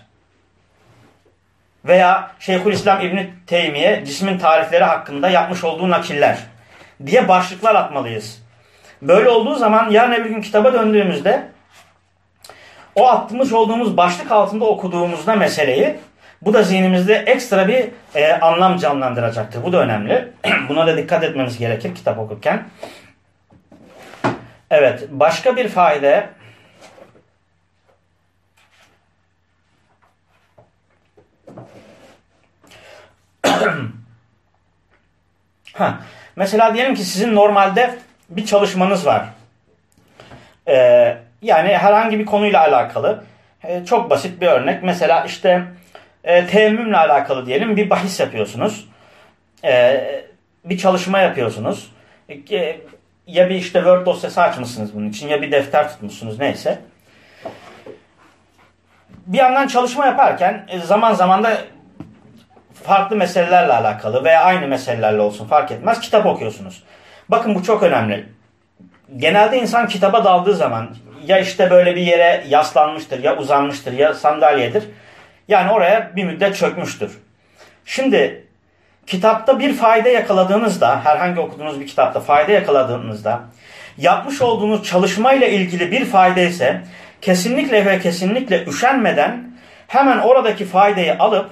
Veya Şeyhülislam İbn Teymiye cismin tarifleri hakkında yapmış olduğu nakiller diye başlıklar atmalıyız. Böyle olduğu zaman yarın öbür gün kitaba döndüğümüzde o atmış olduğumuz başlık altında okuduğumuzda meseleyi bu da zihnimizde ekstra bir e, anlam canlandıracaktır. Bu da önemli. *clears throat* Buna da dikkat etmemiz gerekir kitap okurken. Evet, başka bir fayda *clears throat* ha, mesela diyelim ki sizin normalde bir çalışmanız var. Ee, yani herhangi bir konuyla alakalı. Ee, çok basit bir örnek. Mesela işte e, teyemmümle alakalı diyelim bir bahis yapıyorsunuz. E, bir çalışma yapıyorsunuz. E, ya bir işte Word dosyası açmışsınız bunun için ya bir defter tutmuşsunuz neyse. Bir yandan çalışma yaparken e, zaman zaman da farklı meselelerle alakalı veya aynı meselelerle olsun fark etmez kitap okuyorsunuz. Bakın bu çok önemli. Genelde insan kitaba daldığı zaman ya işte böyle bir yere yaslanmıştır ya uzanmıştır ya sandalyedir yani oraya bir müddet çökmüştür. Şimdi kitapta bir fayda yakaladığınızda, herhangi okuduğunuz bir kitapta fayda yakaladığınızda, yapmış olduğunuz çalışmayla ilgili bir fayda ise kesinlikle ve kesinlikle üşenmeden hemen oradaki faydayı alıp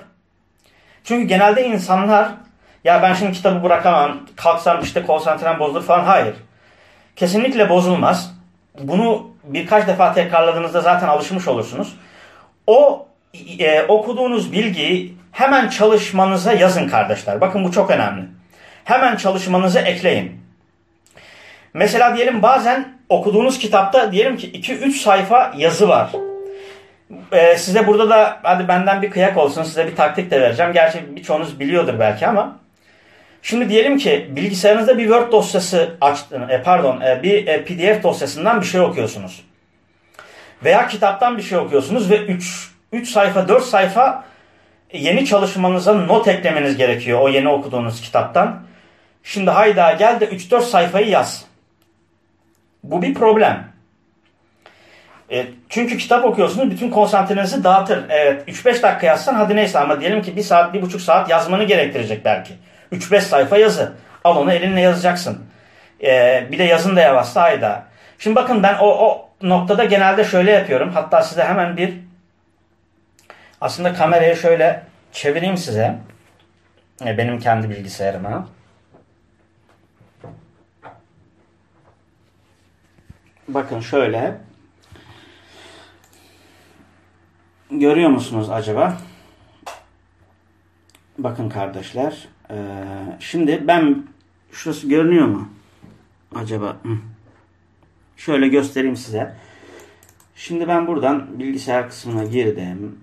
çünkü genelde insanlar ya ben şimdi kitabı bırakamam, kalksam işte konsantrem bozulur falan. Hayır. Kesinlikle bozulmaz. Bunu birkaç defa tekrarladığınızda zaten alışmış olursunuz. O e, okuduğunuz bilgiyi hemen çalışmanıza yazın kardeşler. Bakın bu çok önemli. Hemen çalışmanıza ekleyin. Mesela diyelim bazen okuduğunuz kitapta diyelim ki 2-3 sayfa yazı var. Ee, size burada da hadi benden bir kıyak olsun size bir taktik de vereceğim. Gerçi birçoğunuz biliyordur belki ama. Şimdi diyelim ki bilgisayarınızda bir Word dosyası açtın, e, pardon e, bir e, PDF dosyasından bir şey okuyorsunuz. Veya kitaptan bir şey okuyorsunuz ve 3 3 sayfa 4 sayfa yeni çalışmanıza not eklemeniz gerekiyor o yeni okuduğunuz kitaptan. Şimdi hayda gel de 3-4 sayfayı yaz. Bu bir problem. E, çünkü kitap okuyorsunuz bütün konsantrenizi dağıtır. Evet 3-5 dakika yazsan hadi neyse ama diyelim ki 1 saat 1,5 saat yazmanı gerektirecek belki. 3-5 sayfa yazı. Al onu elinle yazacaksın. E, bir de yazın da yavaşsa hayda. Şimdi bakın ben o, o noktada genelde şöyle yapıyorum. Hatta size hemen bir aslında kamerayı şöyle çevireyim size. E, benim kendi bilgisayarıma. Bakın şöyle. Görüyor musunuz acaba? Bakın kardeşler. Ee, şimdi ben şurası görünüyor mu? Acaba? Şöyle göstereyim size. Şimdi ben buradan bilgisayar kısmına girdim.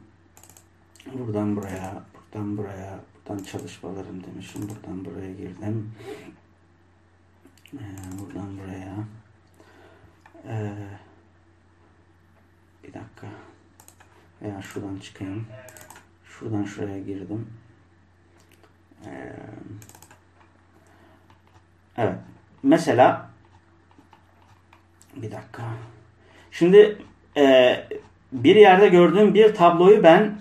Buradan buraya, buradan buraya, buradan çalışmalarım demişim. Buradan buraya girdim. Ee, buradan buraya. Ee, bir dakika. Veya şuradan çıkayım. Şuradan şuraya girdim. Ee, evet. Mesela bir dakika. Şimdi e, bir yerde gördüğüm bir tabloyu ben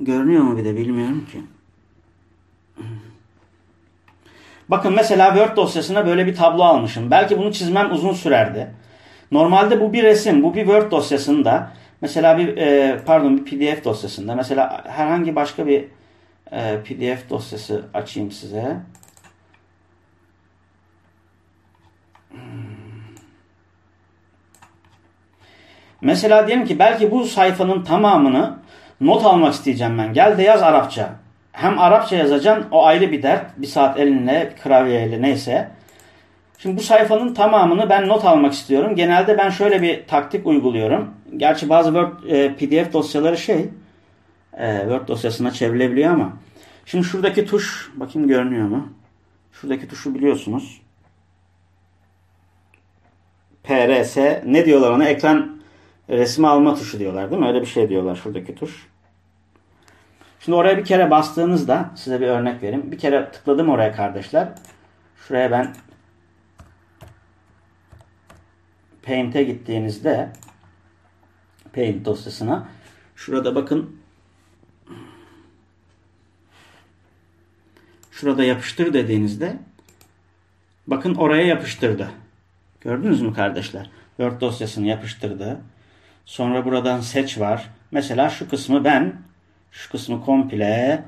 görünüyor mu bir de bilmiyorum ki. Bakın mesela Word dosyasına böyle bir tablo almışım. Belki bunu çizmem uzun sürerdi. Normalde bu bir resim, bu bir Word dosyasında. Mesela bir e, pardon bir PDF dosyasında. Mesela herhangi başka bir e, PDF dosyası açayım size. Mesela diyelim ki belki bu sayfanın tamamını not almak isteyeceğim ben. Gel de yaz Arapça. Hem Arapça yazacaksın o ayrı bir dert. Bir saat elinle, klavyeyle neyse. Şimdi bu sayfanın tamamını ben not almak istiyorum. Genelde ben şöyle bir taktik uyguluyorum. Gerçi bazı Word, e, PDF dosyaları şey e, Word dosyasına çevrilebiliyor ama şimdi şuradaki tuş bakayım görünüyor mu? Şuradaki tuşu biliyorsunuz. PRS ne diyorlar ona? Ekran resmi alma tuşu diyorlar değil mi? Öyle bir şey diyorlar şuradaki tuş. Şimdi oraya bir kere bastığınızda size bir örnek vereyim. Bir kere tıkladım oraya kardeşler. Şuraya ben Paint'e gittiğinizde Paint dosyasına şurada bakın şurada yapıştır dediğinizde bakın oraya yapıştırdı. Gördünüz mü kardeşler? Word dosyasını yapıştırdı. Sonra buradan seç var. Mesela şu kısmı ben şu kısmı komple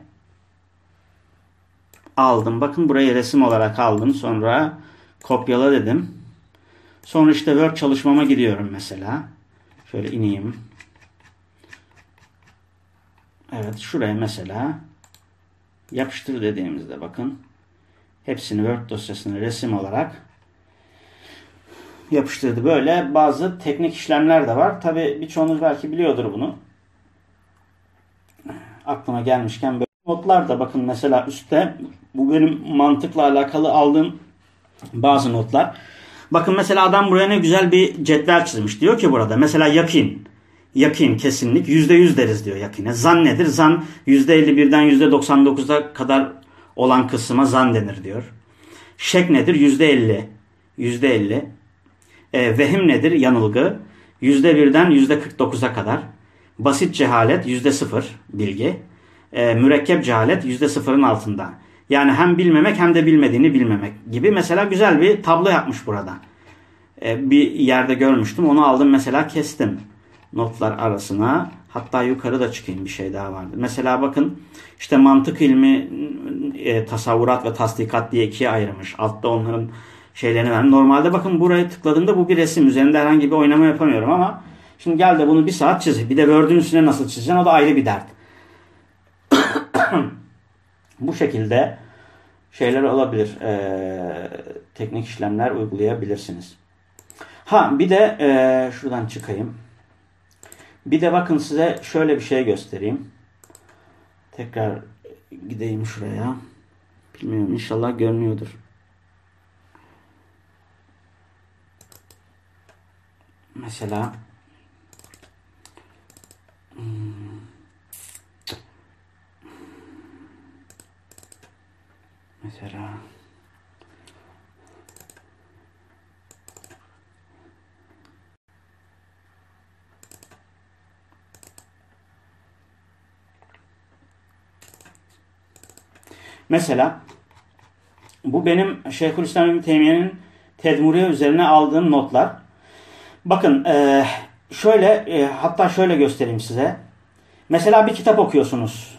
aldım. Bakın burayı resim olarak aldım. Sonra kopyala dedim. Sonra işte Word çalışmama gidiyorum mesela. Şöyle ineyim. Evet şuraya mesela yapıştır dediğimizde bakın hepsini Word dosyasını resim olarak yapıştırdı. Böyle bazı teknik işlemler de var. Tabi birçoğunuz belki biliyordur bunu. Aklıma gelmişken böyle notlar da bakın mesela üstte bu benim mantıkla alakalı aldığım bazı notlar. Bakın mesela adam buraya ne güzel bir cetvel çizmiş. Diyor ki burada mesela yakin. Yakin kesinlik yüzde yüz deriz diyor yakine. Zan nedir? Zan yüzde elli birden yüzde doksan dokuz'a kadar olan kısma zan denir diyor. Şek nedir? Yüzde elli. Yüzde elli. E, vehim nedir? Yanılgı. Yüzde birden yüzde kırk dokuza kadar. Basit cehalet yüzde sıfır bilgi. E, mürekkep cehalet yüzde sıfırın altında. Yani hem bilmemek hem de bilmediğini bilmemek gibi. Mesela güzel bir tablo yapmış burada. E, bir yerde görmüştüm. Onu aldım mesela kestim. Notlar arasına. Hatta yukarı da çıkayım bir şey daha vardı. Mesela bakın işte mantık ilmi e, tasavvurat ve tasdikat diye ikiye ayırmış. Altta onların şeylerini vermiş. Normalde bakın buraya tıkladığımda bu bir resim. Üzerinde herhangi bir oynama yapamıyorum ama şimdi gel de bunu bir saat çiz. Bir de Word'ün üstüne nasıl çizeceksin o da ayrı bir dert. *coughs* Bu şekilde şeyler olabilir. E, teknik işlemler uygulayabilirsiniz. Ha bir de e, şuradan çıkayım. Bir de bakın size şöyle bir şey göstereyim. Tekrar gideyim şuraya. Bilmiyorum inşallah görünüyordur. Mesela hmm. mesela Mesela bu benim Şeyhülislam İbni Teymiye'nin Tedmuriye üzerine aldığım notlar. Bakın e, şöyle e, hatta şöyle göstereyim size. Mesela bir kitap okuyorsunuz.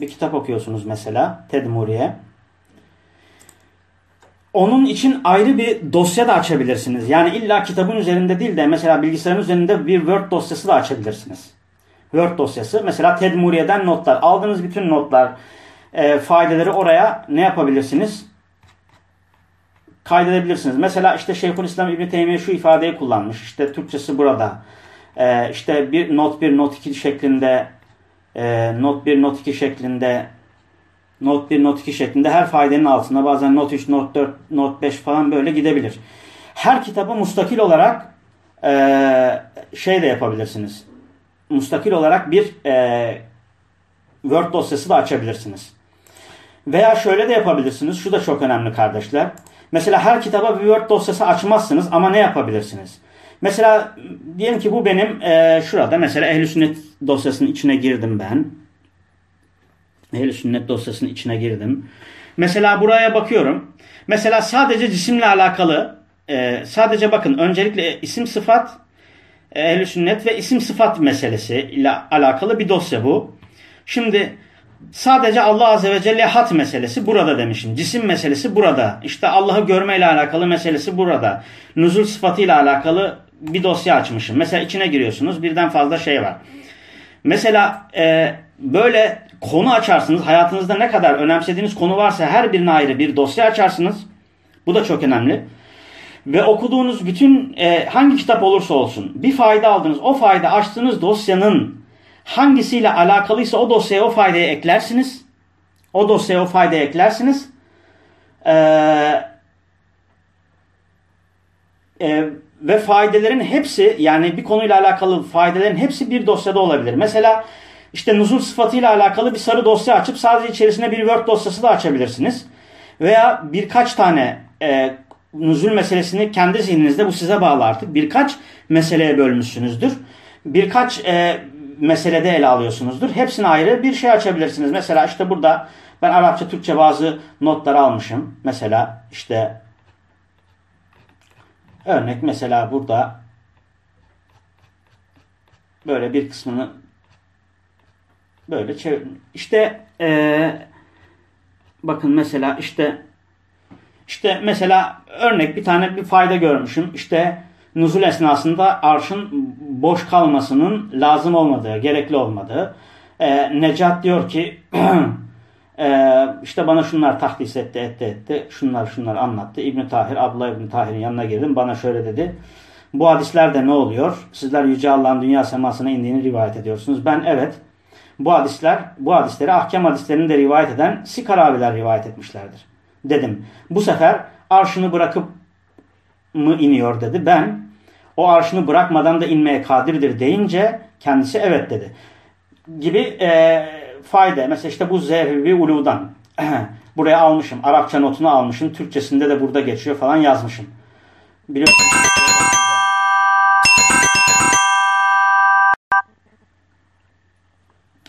Bir kitap okuyorsunuz mesela Tedmuriye. Onun için ayrı bir dosya da açabilirsiniz. Yani illa kitabın üzerinde değil de mesela bilgisayarın üzerinde bir Word dosyası da açabilirsiniz. Word dosyası. Mesela Tedmuriye'den notlar. Aldığınız bütün notlar, e, faydeleri oraya ne yapabilirsiniz? Kaydedebilirsiniz. Mesela işte Şeyhülislam İbni Teymiye şu ifadeyi kullanmış. İşte Türkçesi burada. E, işte bir not bir not iki şeklinde e, not bir not iki şeklinde not 1, not 2 şeklinde her faydenin altında bazen not 3, not 4, not 5 falan böyle gidebilir. Her kitabı mustakil olarak e, şey de yapabilirsiniz. Mustakil olarak bir e, Word dosyası da açabilirsiniz. Veya şöyle de yapabilirsiniz. Şu da çok önemli kardeşler. Mesela her kitaba bir Word dosyası açmazsınız ama ne yapabilirsiniz? Mesela diyelim ki bu benim e, şurada mesela ehl Sünnet dosyasının içine girdim ben. ehl Sünnet dosyasının içine girdim. Mesela buraya bakıyorum. Mesela sadece cisimle alakalı e, sadece bakın öncelikle isim sıfat ehl Sünnet ve isim sıfat meselesi ile alakalı bir dosya bu. Şimdi Sadece Allah Azze ve Celle hat meselesi burada demişim. Cisim meselesi burada. İşte Allah'ı görmeyle alakalı meselesi burada. Nuzul sıfatıyla alakalı bir dosya açmışım. Mesela içine giriyorsunuz birden fazla şey var. Mesela e, böyle konu açarsınız. Hayatınızda ne kadar önemsediğiniz konu varsa her birine ayrı bir dosya açarsınız. Bu da çok önemli. Ve okuduğunuz bütün e, hangi kitap olursa olsun bir fayda aldınız. O fayda açtığınız dosyanın hangisiyle alakalıysa o dosyaya o faydayı eklersiniz. O dosyaya o faydayı eklersiniz. Ee, e, ve faydelerin hepsi yani bir konuyla alakalı faydelerin hepsi bir dosyada olabilir. Mesela işte nuzul sıfatıyla alakalı bir sarı dosya açıp sadece içerisine bir Word dosyası da açabilirsiniz. Veya birkaç tane e, nuzul meselesini kendi zihninizde bu size bağlı artık. Birkaç meseleye bölmüşsünüzdür. Birkaç e, meselede ele alıyorsunuzdur. Hepsine ayrı bir şey açabilirsiniz. Mesela işte burada ben Arapça, Türkçe bazı notlar almışım. Mesela işte örnek mesela burada böyle bir kısmını böyle çevir. İşte ee, bakın mesela işte işte mesela örnek bir tane bir fayda görmüşüm. İşte nuzul esnasında arşın boş kalmasının lazım olmadığı, gerekli olmadığı. E, Necat diyor ki *clears throat* e, işte bana şunlar tahdis etti, etti, etti. Şunlar şunlar anlattı. İbn Tahir, Abdullah İbn Tahir'in yanına girdim. Bana şöyle dedi. Bu hadislerde ne oluyor? Sizler Yüce Allah'ın dünya semasına indiğini rivayet ediyorsunuz. Ben evet. Bu hadisler, bu hadisleri ahkam hadislerini de rivayet eden Sikar abiler rivayet etmişlerdir. Dedim. Bu sefer arşını bırakıp mı iniyor dedi. Ben o arşını bırakmadan da inmeye kadirdir deyince kendisi evet dedi. Gibi e, fayda. Mesela işte bu zehri uludan. *clears throat* Buraya almışım. Arapça notunu almışım. Türkçesinde de burada geçiyor falan yazmışım. Biliyorsunuz.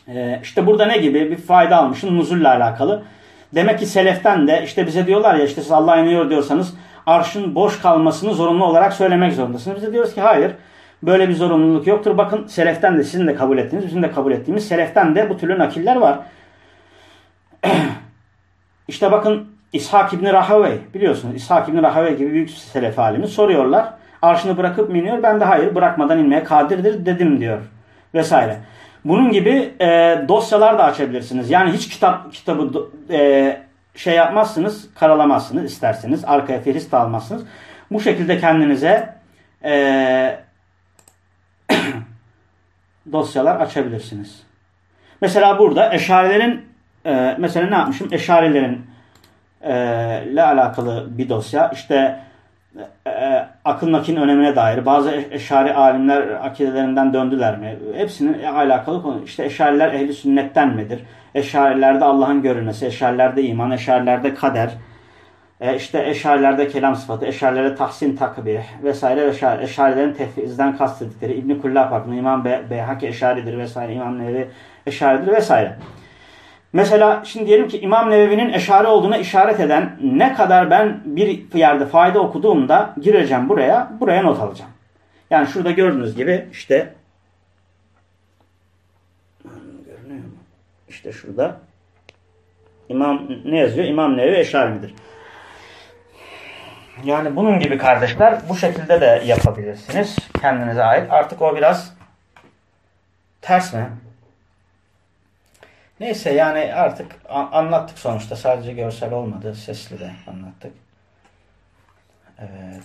Ee, işte burada ne gibi bir fayda almışım nuzulle alakalı. Demek ki seleften de işte bize diyorlar ya işte siz Allah'a inanıyor diyorsanız arşın boş kalmasını zorunlu olarak söylemek zorundasınız. Biz de diyoruz ki hayır böyle bir zorunluluk yoktur. Bakın seleften de sizin de kabul ettiğiniz, bizim de kabul ettiğimiz seleften de bu türlü nakiller var. *clears throat* İşte bakın İshak İbni Rahavey biliyorsunuz İshak İbni Rahavey gibi büyük selef alimi soruyorlar. Arşını bırakıp mı iniyor? Ben de hayır bırakmadan inmeye kadirdir dedim diyor. Vesaire. Bunun gibi e, dosyalar da açabilirsiniz. Yani hiç kitap kitabı e, şey yapmazsınız, karalamazsınız isterseniz. Arkaya ferist almazsınız. Bu şekilde kendinize e, *clears throat* dosyalar açabilirsiniz. Mesela burada eşarelerin e, mesela ne yapmışım? Eşarelerin e, ile alakalı bir dosya. İşte e, akıl nakilin önemine dair bazı eşari alimler akidelerinden döndüler mi? Hepsinin alakalı konu. İşte eşariler ehli sünnetten midir? Eşarilerde Allah'ın görülmesi, eşarilerde iman, eşarilerde kader, e işte eşarilerde kelam sıfatı, eşarilerde tahsin takbih vesaire eşari, eşarilerin tefvizden kastedikleri İbn-i Kullab hakkında İmam Be Beyhaki eşaridir vesaire, İmam Nevi eşaridir vesaire. Mesela şimdi diyelim ki İmam Nevevi'nin eşare olduğuna işaret eden ne kadar ben bir yerde fayda okuduğumda gireceğim buraya, buraya not alacağım. Yani şurada gördüğünüz gibi işte görünüyor mu? İşte şurada İmam ne yazıyor? İmam Nevevi eşare midir? Yani bunun gibi kardeşler bu şekilde de yapabilirsiniz. Kendinize ait. Artık o biraz ters mi? Neyse yani artık anlattık sonuçta. Sadece görsel olmadı. Sesli de anlattık. Evet.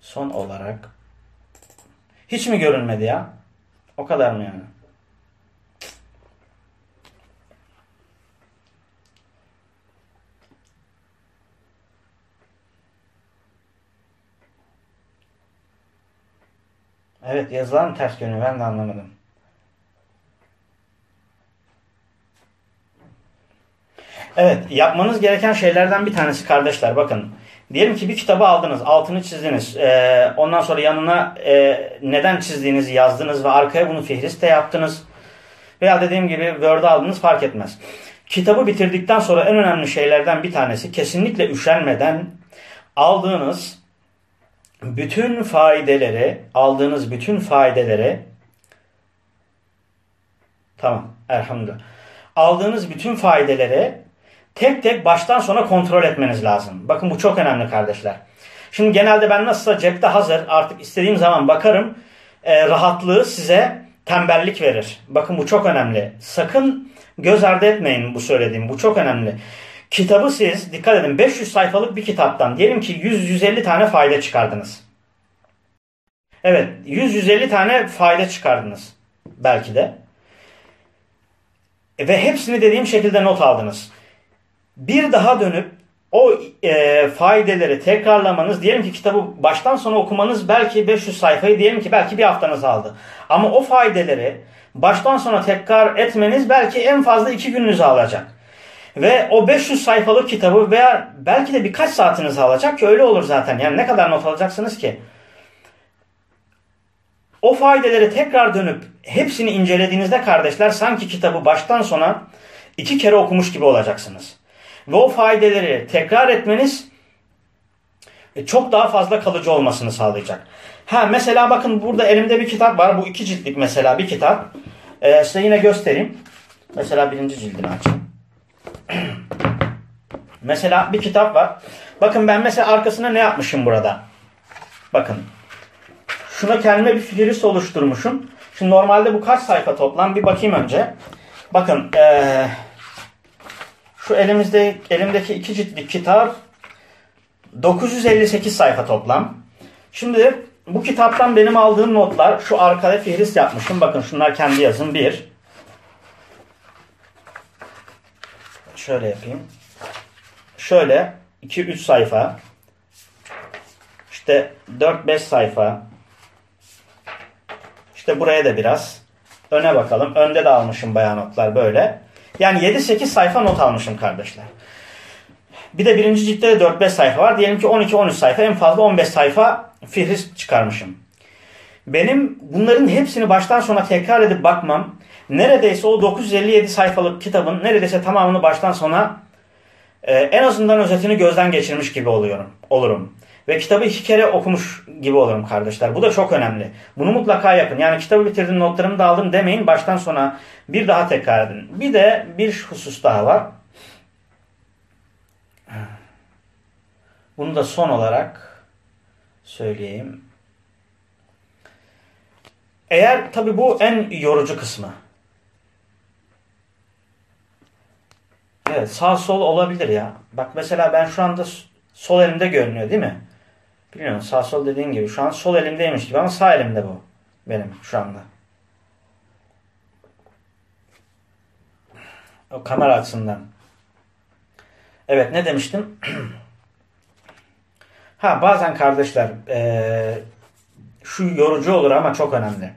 Son olarak hiç mi görünmedi ya? O kadar mı yani? Evet yazılan ters görünüyor. Ben de anlamadım. Evet yapmanız gereken şeylerden bir tanesi kardeşler bakın. Diyelim ki bir kitabı aldınız, altını çizdiniz. Ee, ondan sonra yanına e, neden çizdiğinizi yazdınız ve arkaya bunu fihriste yaptınız. Veya dediğim gibi Word'e aldınız fark etmez. Kitabı bitirdikten sonra en önemli şeylerden bir tanesi kesinlikle üşenmeden aldığınız bütün faydeleri, aldığınız bütün faydeleri tamam elhamdülillah. Aldığınız bütün faydeleri tek tek baştan sona kontrol etmeniz lazım. Bakın bu çok önemli kardeşler. Şimdi genelde ben nasılsa cepte hazır artık istediğim zaman bakarım e, rahatlığı size tembellik verir. Bakın bu çok önemli. Sakın göz ardı etmeyin bu söylediğim. Bu çok önemli. Kitabı siz dikkat edin 500 sayfalık bir kitaptan diyelim ki 100-150 tane fayda çıkardınız. Evet 100-150 tane fayda çıkardınız belki de. Ve hepsini dediğim şekilde not aldınız bir daha dönüp o e, faydeleri tekrarlamanız, diyelim ki kitabı baştan sona okumanız belki 500 sayfayı diyelim ki belki bir haftanız aldı. Ama o faydeleri baştan sona tekrar etmeniz belki en fazla iki gününüzü alacak. Ve o 500 sayfalık kitabı veya belki de birkaç saatinizi alacak ki öyle olur zaten. Yani ne kadar not alacaksınız ki? O faydeleri tekrar dönüp hepsini incelediğinizde kardeşler sanki kitabı baştan sona iki kere okumuş gibi olacaksınız ve o faydeleri tekrar etmeniz e, çok daha fazla kalıcı olmasını sağlayacak. Ha mesela bakın burada elimde bir kitap var. Bu iki ciltlik mesela bir kitap. Ee, size yine göstereyim. Mesela birinci cildini açayım. *clears throat* mesela bir kitap var. Bakın ben mesela arkasına ne yapmışım burada? Bakın. Şuna kendime bir fihrist oluşturmuşum. Şimdi normalde bu kaç sayfa toplam? Bir bakayım önce. Bakın. Ee, şu elimizde elimdeki iki ciltlik kitap 958 sayfa toplam. Şimdi bu kitaptan benim aldığım notlar şu arkada fihris yapmışım. Bakın şunlar kendi yazım. Bir. Şöyle yapayım. Şöyle 2-3 sayfa. İşte 4-5 sayfa. İşte buraya da biraz. Öne bakalım. Önde de almışım bayağı notlar böyle. Yani 7-8 sayfa not almışım kardeşler. Bir de birinci ciltte de 4-5 sayfa var. Diyelim ki 12-13 sayfa en fazla 15 sayfa fihris çıkarmışım. Benim bunların hepsini baştan sona tekrar edip bakmam neredeyse o 957 sayfalık kitabın neredeyse tamamını baştan sona e, en azından özetini gözden geçirmiş gibi oluyorum, olurum. Ve kitabı iki kere okumuş gibi olurum kardeşler. Bu da çok önemli. Bunu mutlaka yapın. Yani kitabı bitirdim notlarımı da aldım demeyin. Baştan sona bir daha tekrar edin. Bir de bir husus daha var. Bunu da son olarak söyleyeyim. Eğer tabi bu en yorucu kısmı. Evet sağ sol olabilir ya. Bak mesela ben şu anda sol elimde görünüyor değil mi? Bilmiyorum sağ sol dediğin gibi. Şu an sol elimdeymiş gibi ama sağ elimde bu. Benim şu anda. O kamera açısından. Evet ne demiştim? *clears throat* Ha bazen kardeşler e, şu yorucu olur ama çok önemli.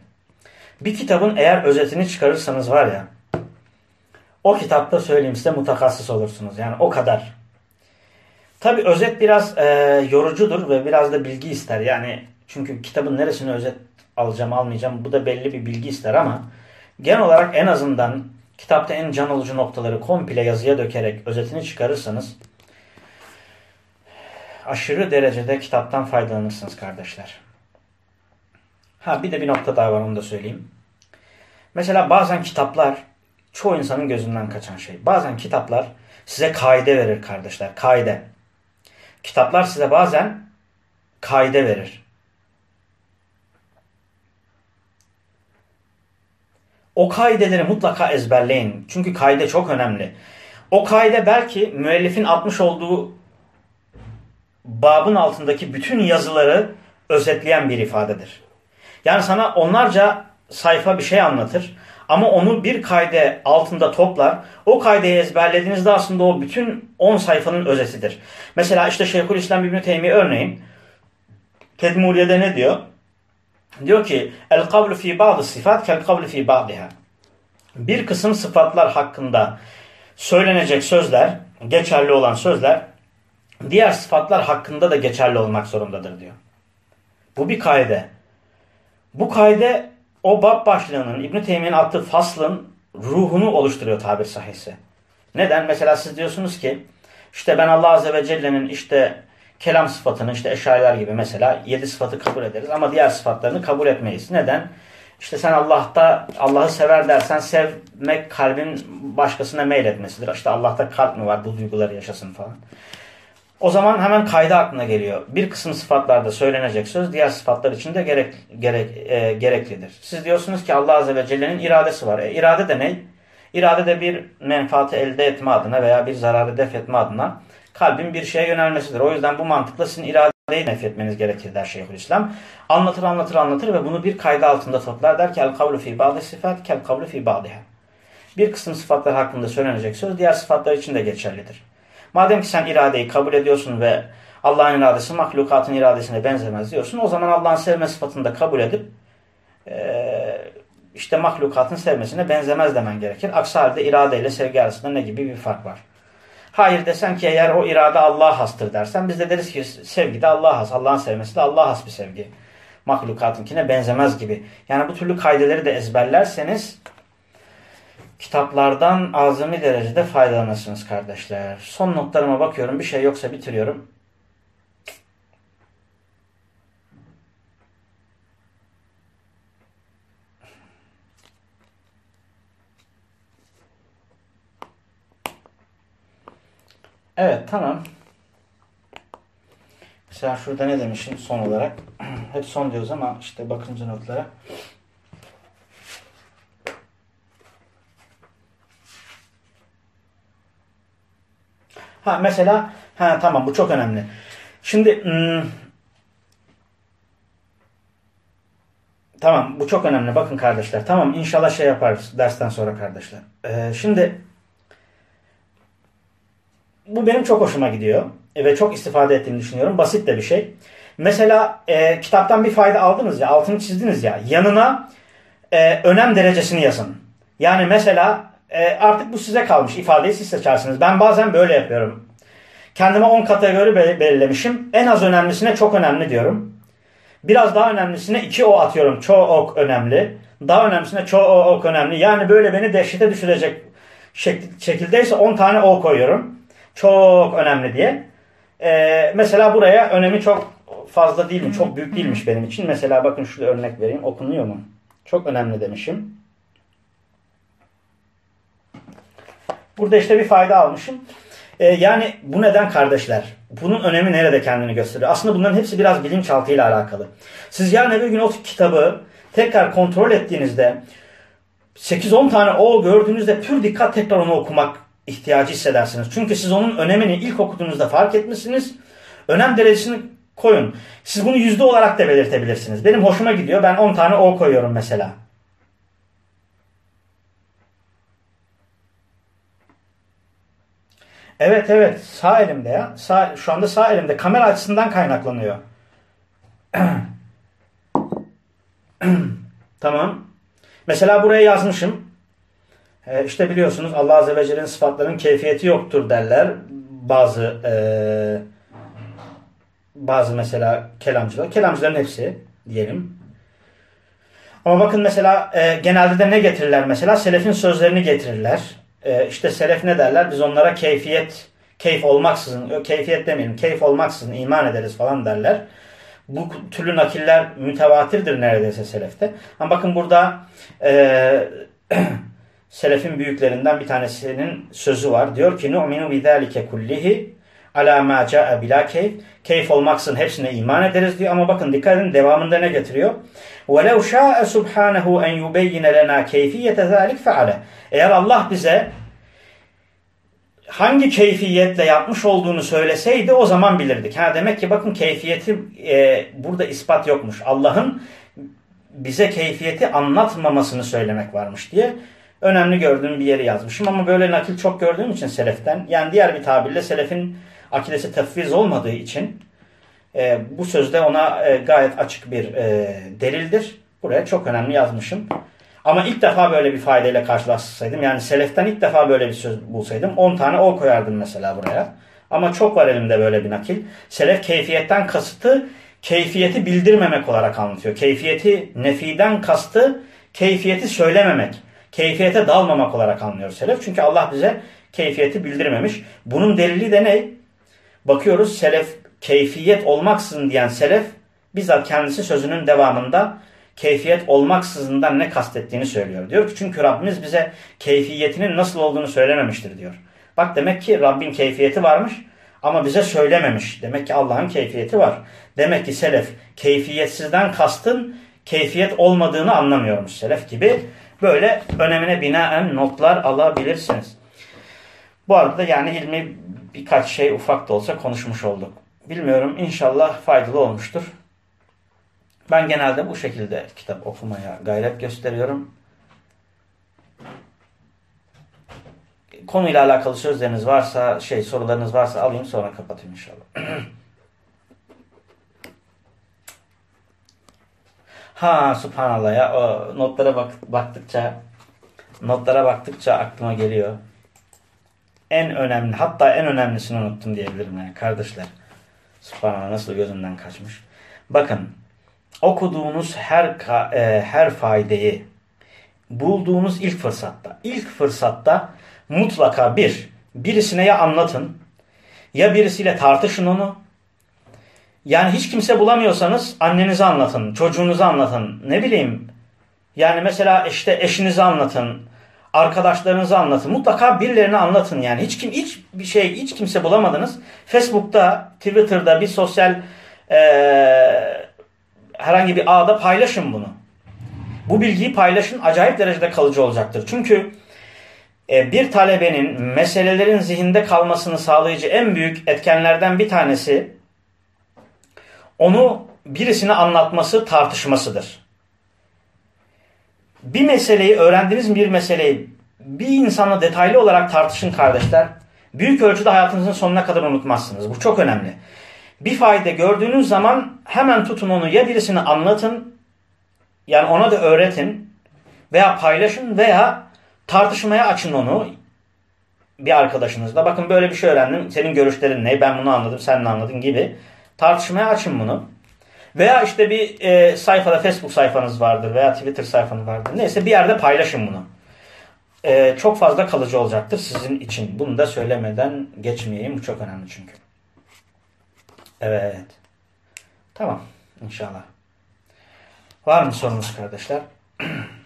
Bir kitabın eğer özetini çıkarırsanız var ya o kitapta söyleyeyim size mutakassıs olursunuz. Yani o kadar. Tabi özet biraz e, yorucudur ve biraz da bilgi ister. Yani çünkü kitabın neresini özet alacağım almayacağım bu da belli bir bilgi ister ama genel olarak en azından kitapta en can alıcı noktaları komple yazıya dökerek özetini çıkarırsanız aşırı derecede kitaptan faydalanırsınız kardeşler. Ha bir de bir nokta daha var onu da söyleyeyim. Mesela bazen kitaplar çoğu insanın gözünden kaçan şey. Bazen kitaplar size kaide verir kardeşler. Kaide. Kitaplar size bazen kaide verir. O kaideleri mutlaka ezberleyin. Çünkü kaide çok önemli. O kaide belki müellifin atmış olduğu babın altındaki bütün yazıları özetleyen bir ifadedir. Yani sana onlarca sayfa bir şey anlatır. Ama onu bir kayde altında toplar. O kaydeyi ezberlediğinizde aslında o bütün 10 sayfanın özetidir. Mesela işte Şeyhülislam İbn Teymiye örneğin Tedmuriye'de ne diyor? Diyor ki el kavlu fi bazı sıfat kel kavlu fi ba'diha. Bir kısım sıfatlar hakkında söylenecek sözler, geçerli olan sözler diğer sıfatlar hakkında da geçerli olmak zorundadır diyor. Bu bir kaide. Bu kaide o bab başlığının İbn Teymiye'nin attığı faslın ruhunu oluşturuyor tabir sahisi. Neden? Mesela siz diyorsunuz ki işte ben Allah Azze ve Celle'nin işte kelam sıfatını işte eşariler gibi mesela yedi sıfatı kabul ederiz ama diğer sıfatlarını kabul etmeyiz. Neden? İşte sen Allah'ta Allah'ı sever dersen sevmek kalbin başkasına meyletmesidir. İşte Allah'ta kalp mi var bu duyguları yaşasın falan. O zaman hemen kayda aklına geliyor. Bir kısım sıfatlarda söylenecek söz diğer sıfatlar için de gerek, gerek, e, gereklidir. Siz diyorsunuz ki Allah Azze ve Celle'nin iradesi var. E, irade de ne? İrade de bir menfaati elde etme adına veya bir zararı def etme adına kalbin bir şeye yönelmesidir. O yüzden bu mantıkla sizin iradeyi nefretmeniz gerekir der Şeyhülislam. Anlatır anlatır anlatır ve bunu bir kayda altında toplar der ki el kavlu fi ba'di sıfat kel kavlu fi ba'diha. Bir kısım sıfatlar hakkında söylenecek söz diğer sıfatlar için de geçerlidir. Madem ki sen iradeyi kabul ediyorsun ve Allah'ın iradesi mahlukatın iradesine benzemez diyorsun. O zaman Allah'ın sevme sıfatını da kabul edip e, işte mahlukatın sevmesine benzemez demen gerekir. Aksi halde irade ile sevgi arasında ne gibi bir fark var? Hayır desen ki eğer o irade Allah'a hastır dersen biz de deriz ki sevgi de Allah'a has. Allah'ın sevmesi de Allah'a has bir sevgi. Mahlukatınkine benzemez gibi. Yani bu türlü kaydeleri de ezberlerseniz kitaplardan azami derecede faydalanırsınız kardeşler. Son notlarıma bakıyorum. Bir şey yoksa bitiriyorum. Evet tamam. Mesela şurada ne demişim son olarak? *clears throat* Hep son diyoruz ama işte bakınca notlara. Ha mesela ha tamam bu çok önemli. Şimdi hmm, tamam bu çok önemli. Bakın kardeşler. Tamam inşallah şey yaparız dersten sonra kardeşler. Ee, şimdi bu benim çok hoşuma gidiyor ve çok istifade ettiğimi düşünüyorum. Basit de bir şey. Mesela e, kitaptan bir fayda aldınız ya, altını çizdiniz ya. Yanına e, önem derecesini yazın. Yani mesela e, artık bu size kalmış. ifadeyi siz seçersiniz. Ben bazen böyle yapıyorum. Kendime 10 kategori belirlemişim. En az önemlisine çok önemli diyorum. Biraz daha önemlisine 2 o atıyorum. Çok önemli. Daha önemlisine çok önemli. Yani böyle beni dehşete düşürecek şekildeyse 10 tane o koyuyorum. Çok önemli diye. Ee, mesela buraya önemi çok fazla değil mi? Çok büyük değilmiş benim için. Mesela bakın şurada örnek vereyim. Okunuyor mu? Çok önemli demişim. Burada işte bir fayda almışım. Ee, yani bu neden kardeşler? Bunun önemi nerede kendini gösteriyor? Aslında bunların hepsi biraz bilinçaltıyla alakalı. Siz yarın öbür gün o kitabı tekrar kontrol ettiğinizde 8-10 tane o gördüğünüzde pür dikkat tekrar onu okumak ihtiyacı hissedersiniz. Çünkü siz onun önemini ilk okuduğunuzda fark etmişsiniz. Önem derecesini koyun. Siz bunu yüzde olarak da belirtebilirsiniz. Benim hoşuma gidiyor. Ben 10 tane O koyuyorum mesela. Evet evet sağ elimde ya. Sağ, şu anda sağ elimde. Kamera açısından kaynaklanıyor. *clears throat* tamam. Mesela buraya yazmışım. Ee, işte biliyorsunuz Allah Azze ve Celle'nin sıfatlarının keyfiyeti yoktur derler. Bazı e, bazı mesela kelamcılar. Kelamcıların hepsi diyelim. Ama bakın mesela e, genelde de ne getirirler mesela? Selefin sözlerini getirirler. E, işte selef ne derler? Biz onlara keyfiyet, keyif olmaksızın, keyfiyet demeyelim, keyif olmaksızın iman ederiz falan derler. Bu türlü nakiller mütevatirdir neredeyse selefte. Ama bakın burada e, *clears throat* selefin büyüklerinden bir tanesinin sözü var. Diyor ki nu'minu bidâlike kullihi Ala ma ca'a bila keyf. Keyif olmaksın hepsine iman ederiz diyor. Ama bakın dikkat edin devamında ne getiriyor? Ve lev şa'e subhanehu en yubeyyine lena keyfiyete zalik feale. Eğer Allah bize hangi keyfiyetle yapmış olduğunu söyleseydi o zaman bilirdik. Ha demek ki bakın keyfiyeti e, burada ispat yokmuş. Allah'ın bize keyfiyeti anlatmamasını söylemek varmış diye önemli gördüğüm bir yeri yazmışım ama böyle nakil çok gördüğüm için seleften yani diğer bir tabirle selefin akidesi tefviz olmadığı için e, bu sözde ona e, gayet açık bir e, delildir. Buraya çok önemli yazmışım. Ama ilk defa böyle bir faydayla karşılaşsaydım yani seleften ilk defa böyle bir söz bulsaydım 10 tane o koyardım mesela buraya. Ama çok var elimde böyle bir nakil. Selef keyfiyetten kasıtı keyfiyeti bildirmemek olarak anlatıyor. Keyfiyeti nefiden kastı keyfiyeti söylememek. Keyfiyete dalmamak olarak anlıyor selef. Çünkü Allah bize keyfiyeti bildirmemiş. Bunun delili de ne? Bakıyoruz selef keyfiyet olmaksızın diyen selef bizzat kendisi sözünün devamında keyfiyet olmaksızından ne kastettiğini söylüyor. Diyor ki çünkü Rabbimiz bize keyfiyetinin nasıl olduğunu söylememiştir diyor. Bak demek ki Rabbin keyfiyeti varmış ama bize söylememiş. Demek ki Allah'ın keyfiyeti var. Demek ki selef keyfiyetsizden kastın keyfiyet olmadığını anlamıyormuş selef gibi. Böyle önemine binaen notlar alabilirsiniz. Bu arada yani ilmi birkaç şey ufak da olsa konuşmuş olduk. Bilmiyorum inşallah faydalı olmuştur. Ben genelde bu şekilde kitap okumaya gayret gösteriyorum. Konuyla alakalı sözleriniz varsa, şey sorularınız varsa alayım sonra kapatayım inşallah. *clears throat* ha subhanallah ya o notlara bak baktıkça notlara baktıkça aklıma geliyor. En önemli hatta en önemlisini unuttum diyebilirim yani kardeşler. Subhanallah nasıl gözümden kaçmış. Bakın okuduğunuz her e, her faydeyi bulduğunuz ilk fırsatta, ilk fırsatta mutlaka bir, birisine ya anlatın, ya birisiyle tartışın onu. Yani hiç kimse bulamıyorsanız annenize anlatın, çocuğunuza anlatın, ne bileyim. Yani mesela işte eşinize anlatın, arkadaşlarınıza anlatın. Mutlaka birilerine anlatın yani. Hiç kim hiç bir şey hiç kimse bulamadınız. Facebook'ta, Twitter'da bir sosyal eee herhangi bir ağda paylaşın bunu. Bu bilgiyi paylaşın acayip derecede kalıcı olacaktır. Çünkü e, bir talebenin meselelerin zihinde kalmasını sağlayıcı en büyük etkenlerden bir tanesi onu birisine anlatması, tartışmasıdır. Bir meseleyi, öğrendiğiniz bir meseleyi bir insanla detaylı olarak tartışın kardeşler. Büyük ölçüde hayatınızın sonuna kadar unutmazsınız. Bu çok önemli bir fayda gördüğünüz zaman hemen tutun onu ya birisine anlatın yani ona da öğretin veya paylaşın veya tartışmaya açın onu bir arkadaşınızla. Bakın böyle bir şey öğrendim. Senin görüşlerin ne? Ben bunu anladım. Sen ne anladın gibi. Tartışmaya açın bunu. Veya işte bir e, sayfada Facebook sayfanız vardır veya Twitter sayfanız vardır. Neyse bir yerde paylaşın bunu. E, çok fazla kalıcı olacaktır sizin için. Bunu da söylemeden geçmeyeyim. Bu çok önemli çünkü. Evet. Tamam. İnşallah. Var mı sorunuz kardeşler? *clears throat*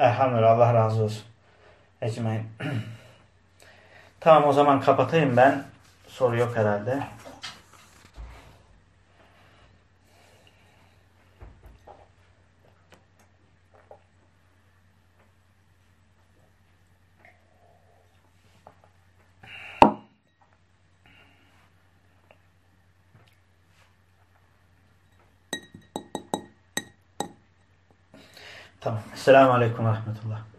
Elhamdülillah Allah razı olsun. Ecmain. *clears throat* tamam o zaman kapatayım ben. Soru yok herhalde. Tamam. Esselamu Aleyküm ve Rahmetullah.